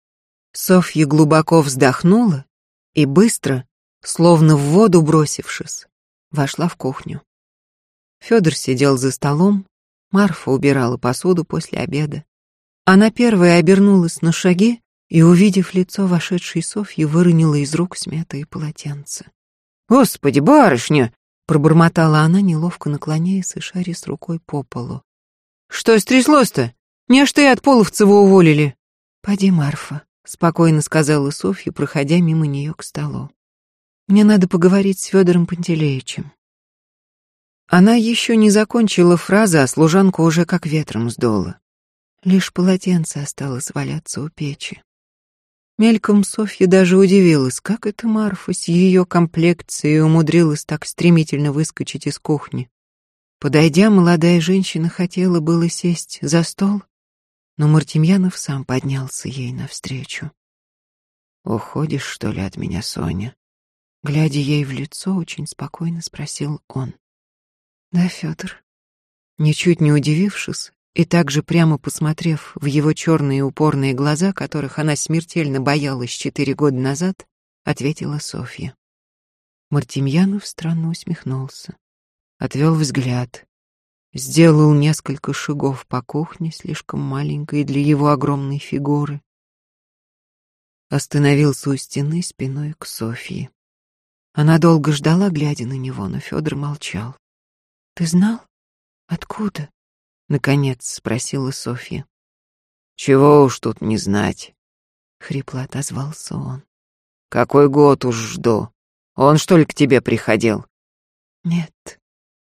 Софья глубоко вздохнула и быстро, словно в воду бросившись, вошла в кухню. Федор сидел за столом, Марфа убирала посуду после обеда. Она первая обернулась на шаги и, увидев лицо вошедшей Софьи, выронила из рук смятые полотенце. «Господи, барышня!» Пробормотала она, неловко наклоняясь и шаря с рукой по полу. «Что стряслось-то? Не аж ты от Половцева уволили?» «Поди, Марфа», — спокойно сказала Софья, проходя мимо нее к столу. «Мне надо поговорить с Федором Пантелеичем». Она еще не закончила фразы, а служанку уже как ветром сдула. Лишь полотенце осталось валяться у печи. Мельком Софья даже удивилась, как это Марфа с ее комплекцией умудрилась так стремительно выскочить из кухни. Подойдя, молодая женщина хотела было сесть за стол, но Мартемьянов сам поднялся ей навстречу. «Уходишь, что ли, от меня, Соня?» Глядя ей в лицо, очень спокойно спросил он. «Да, Федор». Ничуть не удивившись, и также прямо посмотрев в его черные упорные глаза, которых она смертельно боялась четыре года назад, ответила Софья. Мартемьянов странно усмехнулся, отвел взгляд, сделал несколько шагов по кухне, слишком маленькой для его огромной фигуры, остановился у стены спиной к Софье. Она долго ждала, глядя на него, но Федор молчал. «Ты знал?» Откуда? Наконец спросила Софья. Чего уж тут не знать. Хрипло отозвался он. Какой год уж жду. Он что ли к тебе приходил? Нет.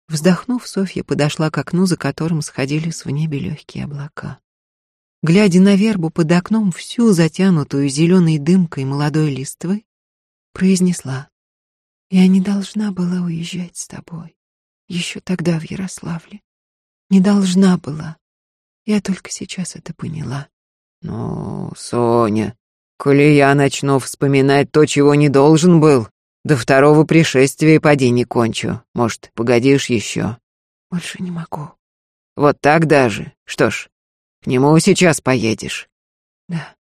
Вздохнув, Софья подошла к окну, за которым сходились в небе легкие облака. Глядя на вербу под окном, всю затянутую зеленой дымкой молодой листвы, произнесла. «Я не должна была уезжать с тобой. Еще тогда в Ярославле. Не должна была. Я только сейчас это поняла». «Ну, Соня, коли я начну вспоминать то, чего не должен был, до второго пришествия поди не кончу. Может, погодишь еще?» «Больше не могу». «Вот так даже? Что ж, к нему сейчас поедешь?» «Да».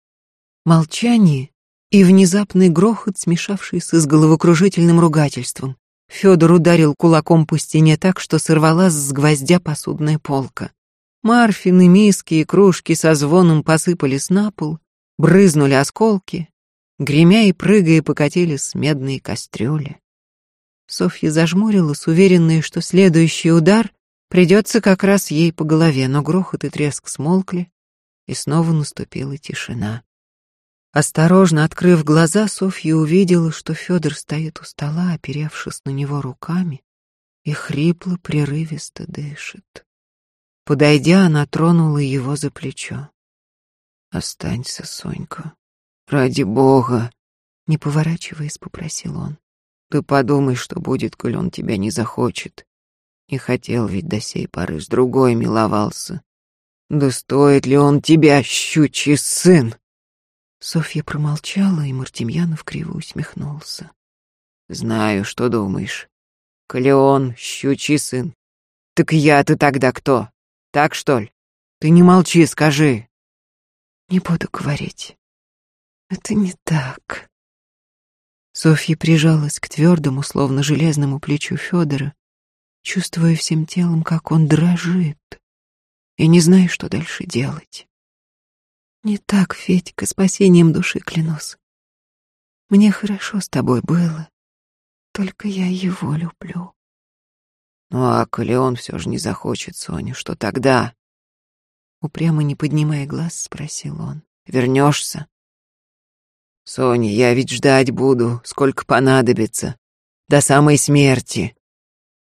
Молчание и внезапный грохот, смешавшийся с головокружительным ругательством. Федор ударил кулаком по стене так, что сорвалась с гвоздя посудная полка. Марфины, миски и кружки со звоном посыпались на пол, брызнули осколки, Гремя и прыгая покатились медные кастрюли. Софья зажмурилась, уверенная, что следующий удар придется как раз ей по голове, но грохот и треск смолкли, и снова наступила тишина. Осторожно открыв глаза, Софья увидела, что Федор стоит у стола, оперевшись на него руками, и хрипло, прерывисто дышит. Подойдя, она тронула его за плечо. «Останься, Сонька», «Ради бога!» — не поворачиваясь, попросил он. «Ты подумай, что будет, коль он тебя не захочет. Не хотел ведь до сей поры с другой миловался. Да стоит ли он тебя, щучий сын?» Софья промолчала, и Мартемьянов криво усмехнулся. «Знаю, что думаешь. Коли он, щучий сын, так я-то тогда кто? Так, что ли? Ты не молчи, скажи». «Не буду говорить. Это не так. Софья прижалась к твердому, словно железному плечу Федора, чувствуя всем телом, как он дрожит, и не зная, что дальше делать. Не так, Федька, спасением души клянусь. Мне хорошо с тобой было, только я его люблю. Ну а коли он все же не захочет, Соня, что тогда? Упрямо не поднимая глаз, спросил он. Вернешься? Соня, я ведь ждать буду, сколько понадобится. До самой смерти.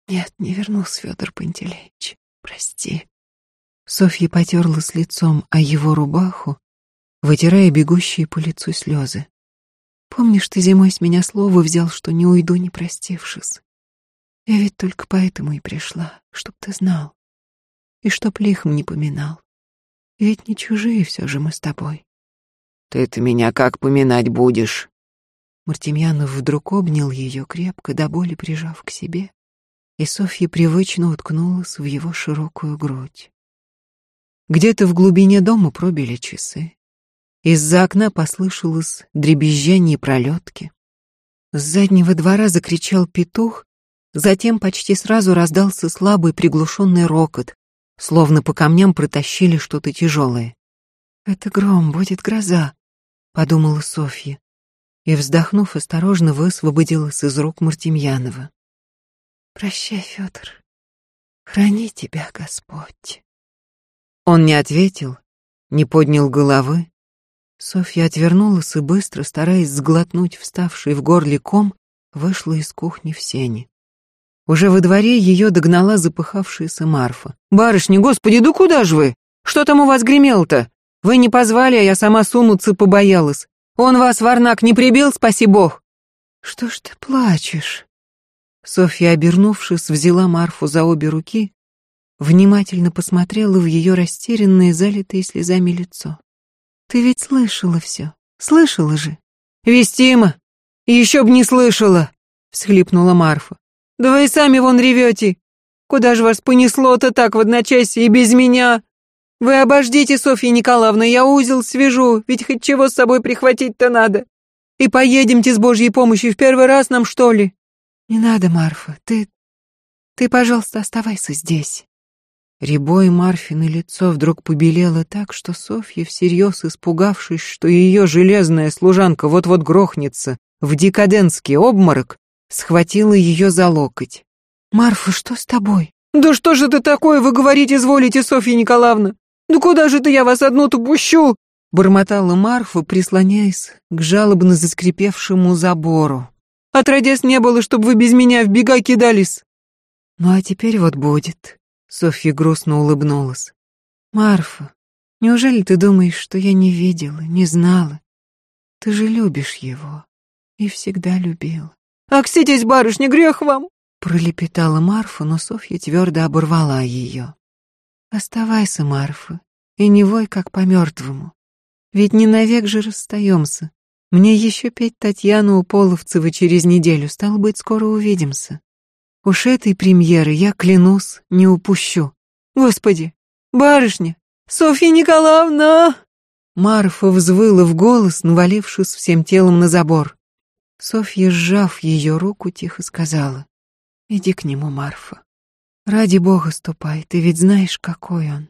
Нет, не вернулся Федор Пантелеич. Прости. Софья потерлась лицом о его рубаху, вытирая бегущие по лицу слезы. Помнишь, ты зимой с меня слово взял, что не уйду, не простившись? Я ведь только поэтому и пришла, чтоб ты знал. И чтоб лихом не поминал. Ведь не чужие все же мы с тобой. Ты-то меня как поминать будешь?» Мартемьянов вдруг обнял ее крепко, до боли прижав к себе, и Софья привычно уткнулась в его широкую грудь. Где-то в глубине дома пробили часы. Из-за окна послышалось дребезжание пролетки. С заднего двора закричал петух, затем почти сразу раздался слабый приглушенный рокот, словно по камням протащили что-то тяжелое. «Это гром, будет гроза», подумала Софья и, вздохнув, осторожно высвободилась из рук Мартемьянова. Прощай, Федор. Храни тебя, Господь. Он не ответил, не поднял головы. Софья отвернулась и быстро, стараясь сглотнуть вставший в горле ком, вышла из кухни в сени. Уже во дворе ее догнала запыхавшаяся Марфа. «Барышня, господи, да куда же вы? Что там у вас гремело-то? Вы не позвали, а я сама сунуться побоялась. Он вас, Варнак, не прибил, спаси бог. Что ж ты плачешь? Софья, обернувшись, взяла Марфу за обе руки, внимательно посмотрела в ее растерянное, залитое слезами лицо. Ты ведь слышала все, слышала же. Вестима, еще б не слышала, всхлипнула Марфа. Да вы и сами вон ревете. Куда же вас понесло-то так в одночасье и без меня? «Вы обождите, Софья Николаевна, я узел свяжу, ведь хоть чего с собой прихватить-то надо. И поедемте с Божьей помощью в первый раз нам, что ли?» «Не надо, Марфа, ты... ты, пожалуйста, оставайся здесь». Рябой Марфино лицо вдруг побелело так, что Софья, всерьез испугавшись, что ее железная служанка вот-вот грохнется в декадентский обморок, схватила ее за локоть. «Марфа, что с тобой? «Да что же это такое, вы говорите, изволите, Софья Николаевна? Да куда же это я вас одну-то пущу?» Бормотала Марфа, прислоняясь к жалобно заскрипевшему забору. «Отродясь не было, чтобы вы без меня в бега кидались!» «Ну а теперь вот будет», — Софья грустно улыбнулась. «Марфа, неужели ты думаешь, что я не видела, не знала? Ты же любишь его и всегда любила». «Акситесь, барышня, грех вам!» Пролепетала Марфа, но Софья твердо оборвала ее. «Оставайся, Марфа, и не вой, как по мертвому. Ведь не навек же расстаемся. Мне еще петь Татьяну Уполовцева через неделю, стало быть, скоро увидимся. Уж этой премьеры я, клянусь, не упущу. Господи, барышня, Софья Николаевна!» Марфа взвыла в голос, навалившись всем телом на забор. Софья, сжав ее руку, тихо сказала. Иди к нему, Марфа. Ради бога ступай, ты ведь знаешь, какой он.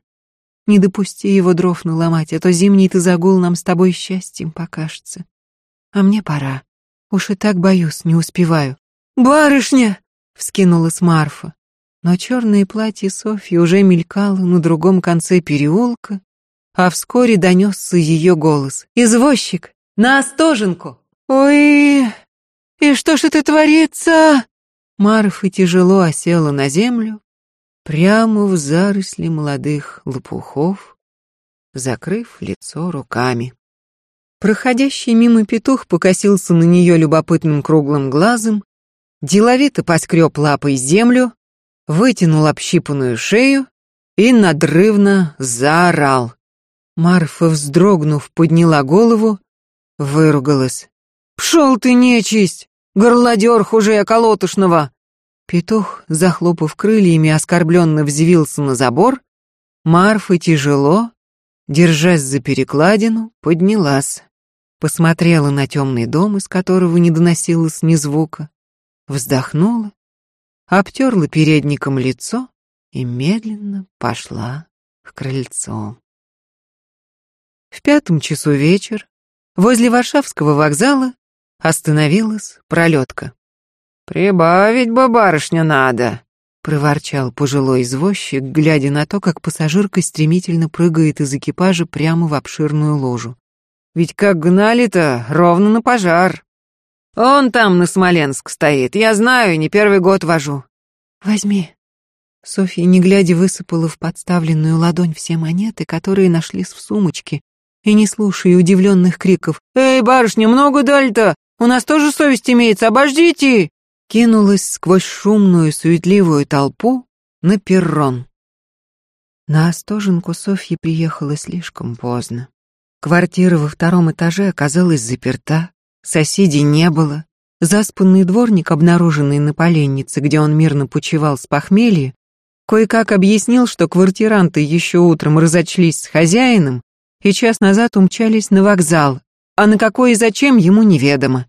Не допусти его дров наломать, а то зимний ты загул нам с тобой счастьем покажется. А мне пора. Уж и так боюсь, не успеваю. «Барышня!» — вскинулась Марфа. Но черное платье Софьи уже мелькало на другом конце переулка, а вскоре донесся ее голос. «Извозчик! На Остоженку!» «Ой, и что ж это творится?» Марфа тяжело осела на землю, прямо в заросли молодых лопухов, закрыв лицо руками. Проходящий мимо петух покосился на нее любопытным круглым глазом, деловито поскреб лапой землю, вытянул общипанную шею и надрывно заорал. Марфа, вздрогнув, подняла голову, выругалась. «Пшел ты, нечисть! Горлодер хуже околотушного!» Петух, захлопав крыльями, оскорбленно взвился на забор. Марфа тяжело, держась за перекладину, поднялась. Посмотрела на темный дом, из которого не доносилось ни звука. Вздохнула, обтерла передником лицо и медленно пошла к крыльцу. В пятом часу вечер возле Варшавского вокзала Остановилась пролетка. «Прибавить бы, барышня, надо», — проворчал пожилой извозчик, глядя на то, как пассажирка стремительно прыгает из экипажа прямо в обширную ложу. «Ведь как гнали-то, ровно на пожар. Он там на Смоленск стоит, я знаю, не первый год вожу». «Возьми». Софья, не глядя, высыпала в подставленную ладонь все монеты, которые нашлись в сумочке, и, не слушая удивленных криков «Эй, барышня, много дали-то? У нас тоже совесть имеется, обождите!» Кинулась сквозь шумную, суетливую толпу на перрон. На Остоженку Софья приехала слишком поздно. Квартира во втором этаже оказалась заперта, соседей не было. Заспанный дворник, обнаруженный на поленнице, где он мирно почивал с похмелья, кое-как объяснил, что квартиранты еще утром разочлись с хозяином и час назад умчались на вокзал, а на какой и зачем ему неведомо.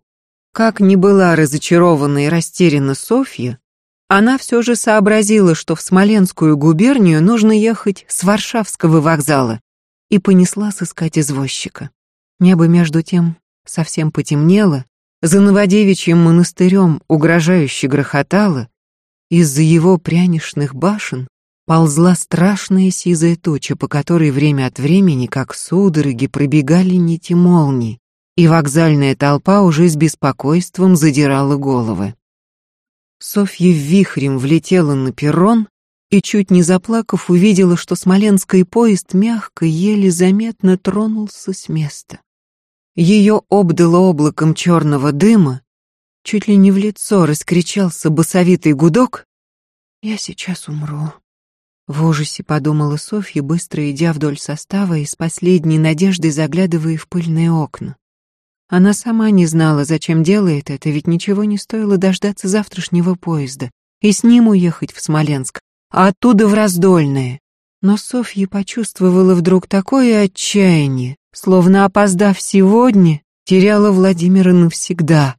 Как ни была разочарована и растеряна Софья, она все же сообразила, что в Смоленскую губернию нужно ехать с Варшавского вокзала, и понесла сыскать извозчика. Небо между тем совсем потемнело, за Новодевичьим монастырем угрожающе грохотало, из-за его прянишных башен ползла страшная сизая туча, по которой время от времени, как судороги, пробегали нити молний, и вокзальная толпа уже с беспокойством задирала головы. Софья вихрем влетела на перрон и, чуть не заплакав, увидела, что смоленский поезд мягко, еле заметно тронулся с места. Ее обдало облаком черного дыма, чуть ли не в лицо раскричался басовитый гудок «Я сейчас умру». В ужасе подумала Софья, быстро идя вдоль состава и с последней надеждой заглядывая в пыльные окна. Она сама не знала, зачем делает это, ведь ничего не стоило дождаться завтрашнего поезда и с ним уехать в Смоленск, а оттуда в Раздольное. Но Софья почувствовала вдруг такое отчаяние, словно опоздав сегодня, теряла Владимира навсегда.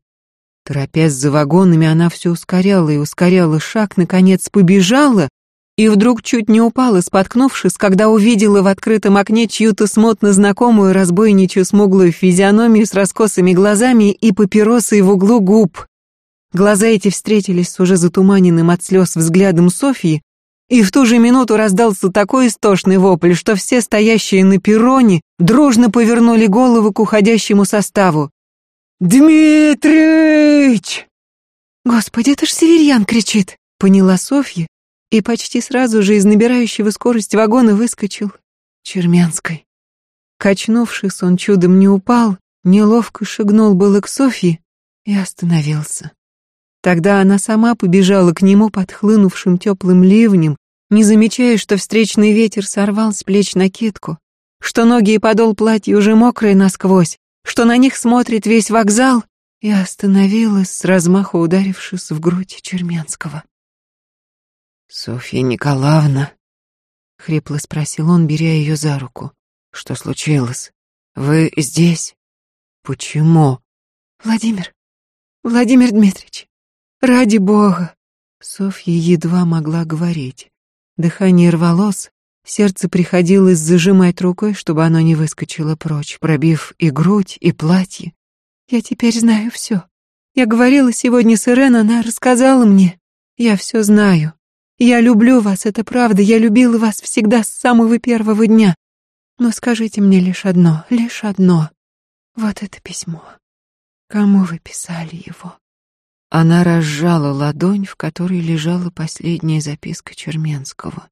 Торопясь за вагонами, она все ускоряла и ускоряла шаг, наконец побежала и вдруг чуть не упала, споткнувшись, когда увидела в открытом окне чью-то смутно знакомую разбойничью смуглую физиономию с раскосыми глазами и папиросой в углу губ. Глаза эти встретились с уже затуманенным от слез взглядом Софьи, И в ту же минуту раздался такой истошный вопль, что все стоящие на перроне дружно повернули головы к уходящему составу. «Дмитрич!» «Господи, это ж Северьян кричит!» — поняла Софья, и почти сразу же из набирающего скорость вагона выскочил Чермянской. Качнувшись, он чудом не упал, неловко шагнул было к Софье и остановился. Тогда она сама побежала к нему подхлынувшим теплым ливнем, не замечая, что встречный ветер сорвал с плеч накидку, что ноги и подол платья уже мокрые насквозь, что на них смотрит весь вокзал, и остановилась, с размаху ударившись в грудь Черменского. «Софья Николаевна», — хрипло спросил он, беря ее за руку, — «что случилось? Вы здесь? Почему?» «Владимир, Владимир Дмитриевич, ради бога!» Софья едва могла говорить. Дыхание рвалось, сердце приходилось зажимать рукой, чтобы оно не выскочило прочь, пробив и грудь, и платье. «Я теперь знаю все. Я говорила сегодня с Ирен, она рассказала мне. Я все знаю. Я люблю вас, это правда, я любила вас всегда с самого первого дня. Но скажите мне лишь одно, лишь одно. Вот это письмо. Кому вы писали его?» Она разжала ладонь, в которой лежала последняя записка Черменского.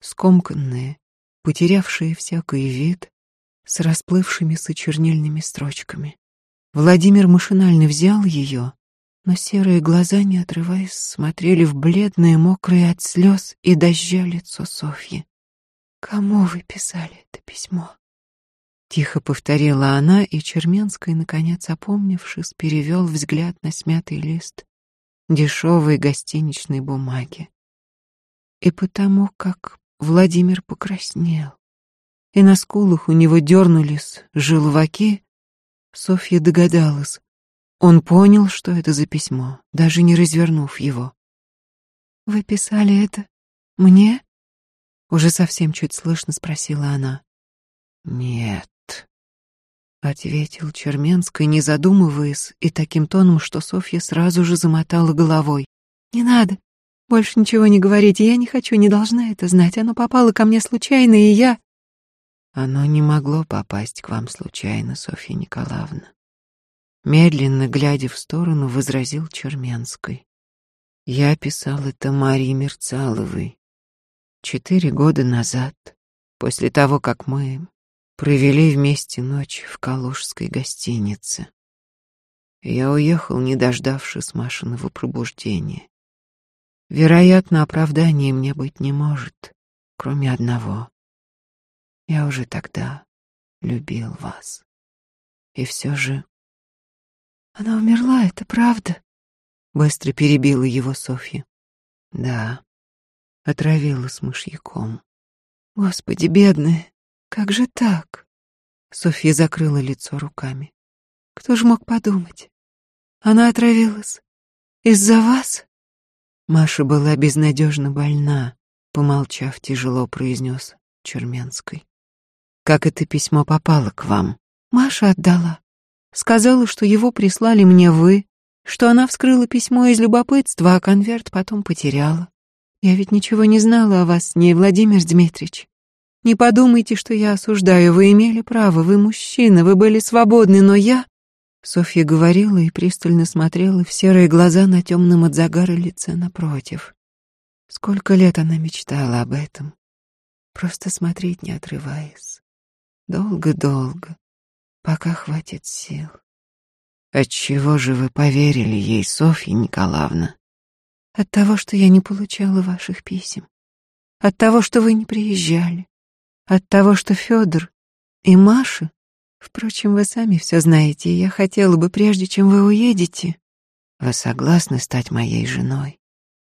Скомканная, потерявшая всякий вид, с расплывшимися чернильными строчками. Владимир машинально взял ее, но серые глаза, не отрываясь, смотрели в бледное, мокрое от слез и дождя лицо Софьи. «Кому вы писали это письмо?» Тихо повторила она, и Черменский, наконец опомнившись, перевел взгляд на смятый лист дешевой гостиничной бумаги. И потому как Владимир покраснел, и на скулах у него дернулись желваки, Софья догадалась. Он понял, что это за письмо, даже не развернув его. «Вы писали это мне?» Уже совсем чуть слышно спросила она. «Нет», ответил Черменский, не задумываясь, и таким тоном, что Софья сразу же замотала головой. «Не надо. Больше ничего не говорите. Я не хочу, не должна это знать. Оно попало ко мне случайно, и я...» «Оно не могло попасть к вам случайно, Софья Николаевна». Медленно, глядя в сторону, возразил Черменский. «Я писал это Марии Мерцаловой четыре года назад, после того, как мы Провели вместе ночь в калужской гостинице. Я уехал, не дождавшись Машиного пробуждения. Вероятно, оправдания мне быть не может, кроме одного. Я уже тогда любил вас. И все же... Она умерла, это правда? Быстро перебила его Софья. Да, отравилась мышьяком. Господи, бедная, как же так? Софья закрыла лицо руками. Кто же мог подумать? Она отравилась. Из-за вас? Маша была безнадежно больна, помолчав, тяжело произнес Черменской. Как это письмо попало к вам? Маша отдала. Сказала, что его прислали мне вы, что она вскрыла письмо из любопытства, а конверт потом потеряла. Я ведь ничего не знала о вас с ней, Владимир Дмитриевич. Не подумайте, что я осуждаю, вы имели право, вы мужчина, вы были свободны, но я...» Софья говорила и пристально смотрела в серые глаза на темном от загара лице напротив. Сколько лет она мечтала об этом. Просто смотреть, не отрываясь. Долго-долго, пока хватит сил. Отчего же вы поверили ей, Софья Николаевна? От того, что я не получала ваших писем. От того, что вы не приезжали. От того, что Федор и Маша... Впрочем, вы сами все знаете, и я хотела бы, прежде чем вы уедете... Вы согласны стать моей женой?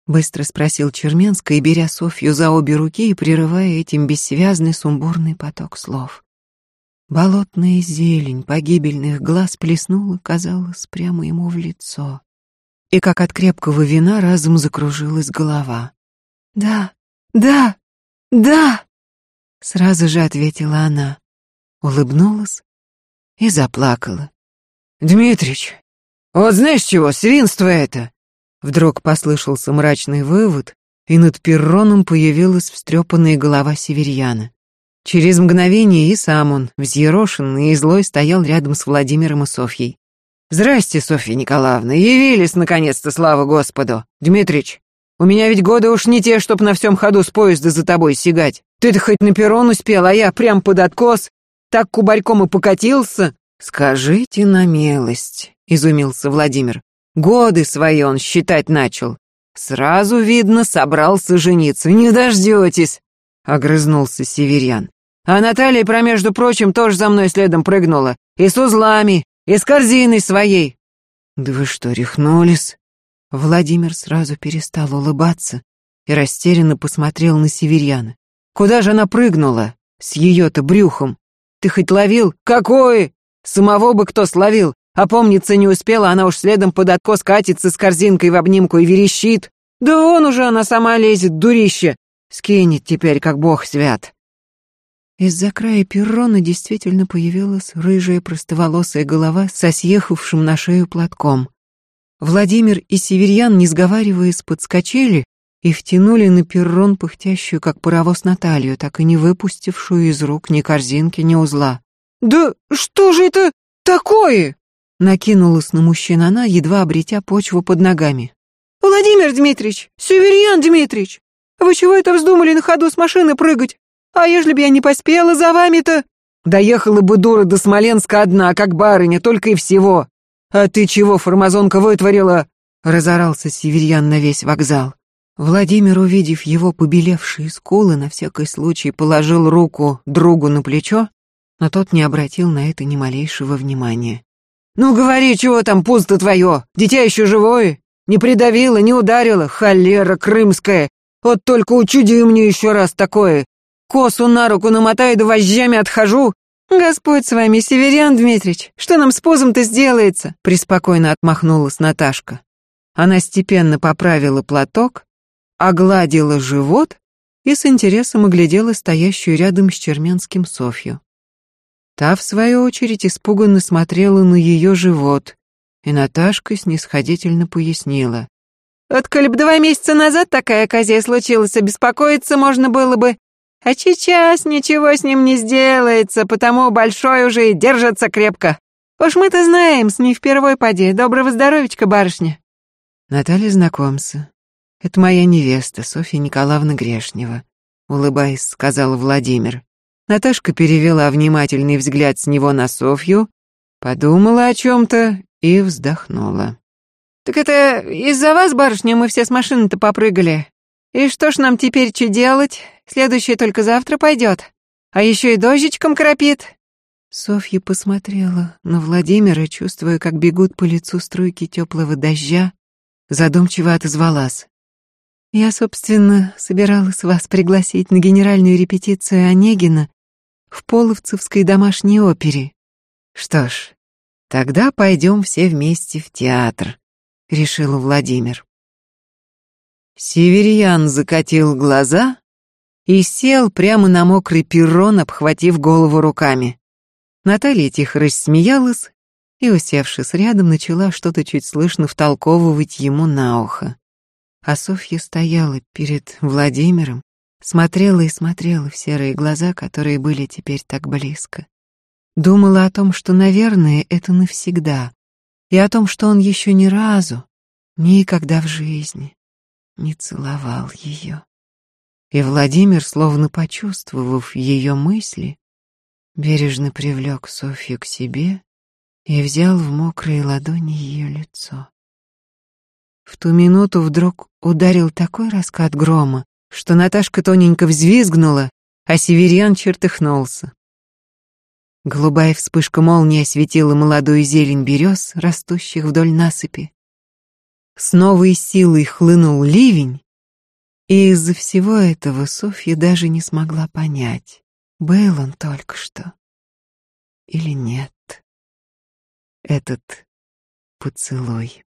Быстро спросил Черменский, беря Софью за обе руки и прерывая этим бессвязный сумбурный поток слов. Болотная зелень погибельных глаз плеснула, казалось, прямо ему в лицо. И как от крепкого вина разом закружилась голова. «Да, да, да!» Сразу же ответила она, улыбнулась и заплакала. «Дмитрич, вот знаешь чего, свинство это!» Вдруг послышался мрачный вывод, и над перроном появилась встрепанная голова северьяна. Через мгновение и сам он, взъерошенный и злой, стоял рядом с Владимиром и Софьей. «Здрасте, Софья Николаевна, явились наконец-то, слава Господу! Дмитрич, у меня ведь годы уж не те, чтоб на всем ходу с поезда за тобой сигать. Ты-то хоть на перрон успел, а я прям под откос, так кубарьком и покатился». «Скажите на милость», — изумился Владимир. «Годы свои он считать начал. Сразу видно, собрался жениться. Не дождетесь!» — огрызнулся Северян. «А Наталья, про между прочим, тоже за мной следом прыгнула. И с узлами, и с корзиной своей». «Да вы что, рехнулись?» Владимир сразу перестал улыбаться и растерянно посмотрел на Северяна. «Куда же она прыгнула? С ее-то брюхом? Ты хоть ловил? Какой? Самого бы кто словил? Опомниться не успела, она уж следом под откос катится с корзинкой в обнимку и верещит. Да вон уже она сама лезет, дурище. Скинет теперь, как бог свят. Из-за края перрона действительно появилась рыжая простоволосая голова со съехавшим на шею платком. Владимир и Северьян, не сговариваясь, подскочили и втянули на перрон пыхтящую, как паровоз Наталью, так и не выпустившую из рук ни корзинки, ни узла. «Да что же это такое?» Накинулась на мужчин она, едва обретя почву под ногами. «Владимир Дмитриевич! Северьян Дмитриевич! Вы чего это вздумали на ходу с машины прыгать? А ежели б я не поспела за вами-то?» «Доехала бы дура до Смоленска одна, как барыня, только и всего!» «А ты чего, формазонка, вытворила?» — разорался Северьян на весь вокзал. Владимир, увидев его побелевшие скулы, на всякий случай положил руку другу на плечо, но тот не обратил на это ни малейшего внимания. «Ну говори, чего там пусто твое? Дитя еще живое? Не придавило, не ударило? Холера крымская! Вот только учуди мне еще раз такое! Косу на руку намотай, да вожжами отхожу!» «Господь с вами, Северян Дмитрич, что нам с позом-то сделается?» Преспокойно отмахнулась Наташка. Она степенно поправила платок, огладила живот и с интересом оглядела стоящую рядом с Черменским Софью. Та, в свою очередь, испуганно смотрела на ее живот, и Наташка снисходительно пояснила. «Вот коли б два месяца назад такая оказия случилась, беспокоиться можно было бы, а сейчас ничего с ним не сделается, потому большой уже и держится крепко. Уж мы-то знаем, с не впервой поди. Доброго здоровечка, барышня». Наталья знакомься. Это моя невеста, Софья Николаевна Грешнева, улыбаясь, сказал Владимир. Наташка перевела внимательный взгляд с него на Софью, подумала о чем-то и вздохнула. «Так это из-за вас, барышня, мы все с машины-то попрыгали. И что ж нам теперь что делать? Следующее только завтра пойдет. А еще и дождичком крапит». Софья посмотрела на Владимира, чувствуя, как бегут по лицу струйки теплого дождя, задумчиво отозвалась. «Я, собственно, собиралась вас пригласить на генеральную репетицию Онегина в Половцевской домашней опере. Что ж, тогда пойдем все вместе в театр, решил Владимир. Северьян закатил глаза и сел прямо на мокрый перрон, обхватив голову руками. Наталья тихо рассмеялась и, усевшись рядом, начала что-то чуть слышно втолковывать ему на ухо. А Софья стояла перед Владимиром, Смотрела и смотрела в серые глаза, которые были теперь так близко. Думала о том, что, наверное, это навсегда, и о том, что он еще ни разу, никогда в жизни не целовал ее. И Владимир, словно почувствовав ее мысли, бережно привлек Софью к себе и взял в мокрые ладони ее лицо. В ту минуту вдруг ударил такой раскат грома, что Наташка тоненько взвизгнула, а Северян чертыхнулся. Голубая вспышка молнии осветила молодую зелень берез, растущих вдоль насыпи. С новой силой хлынул ливень, и из-за всего этого Софья даже не смогла понять, был он только что или нет. Этот поцелуй.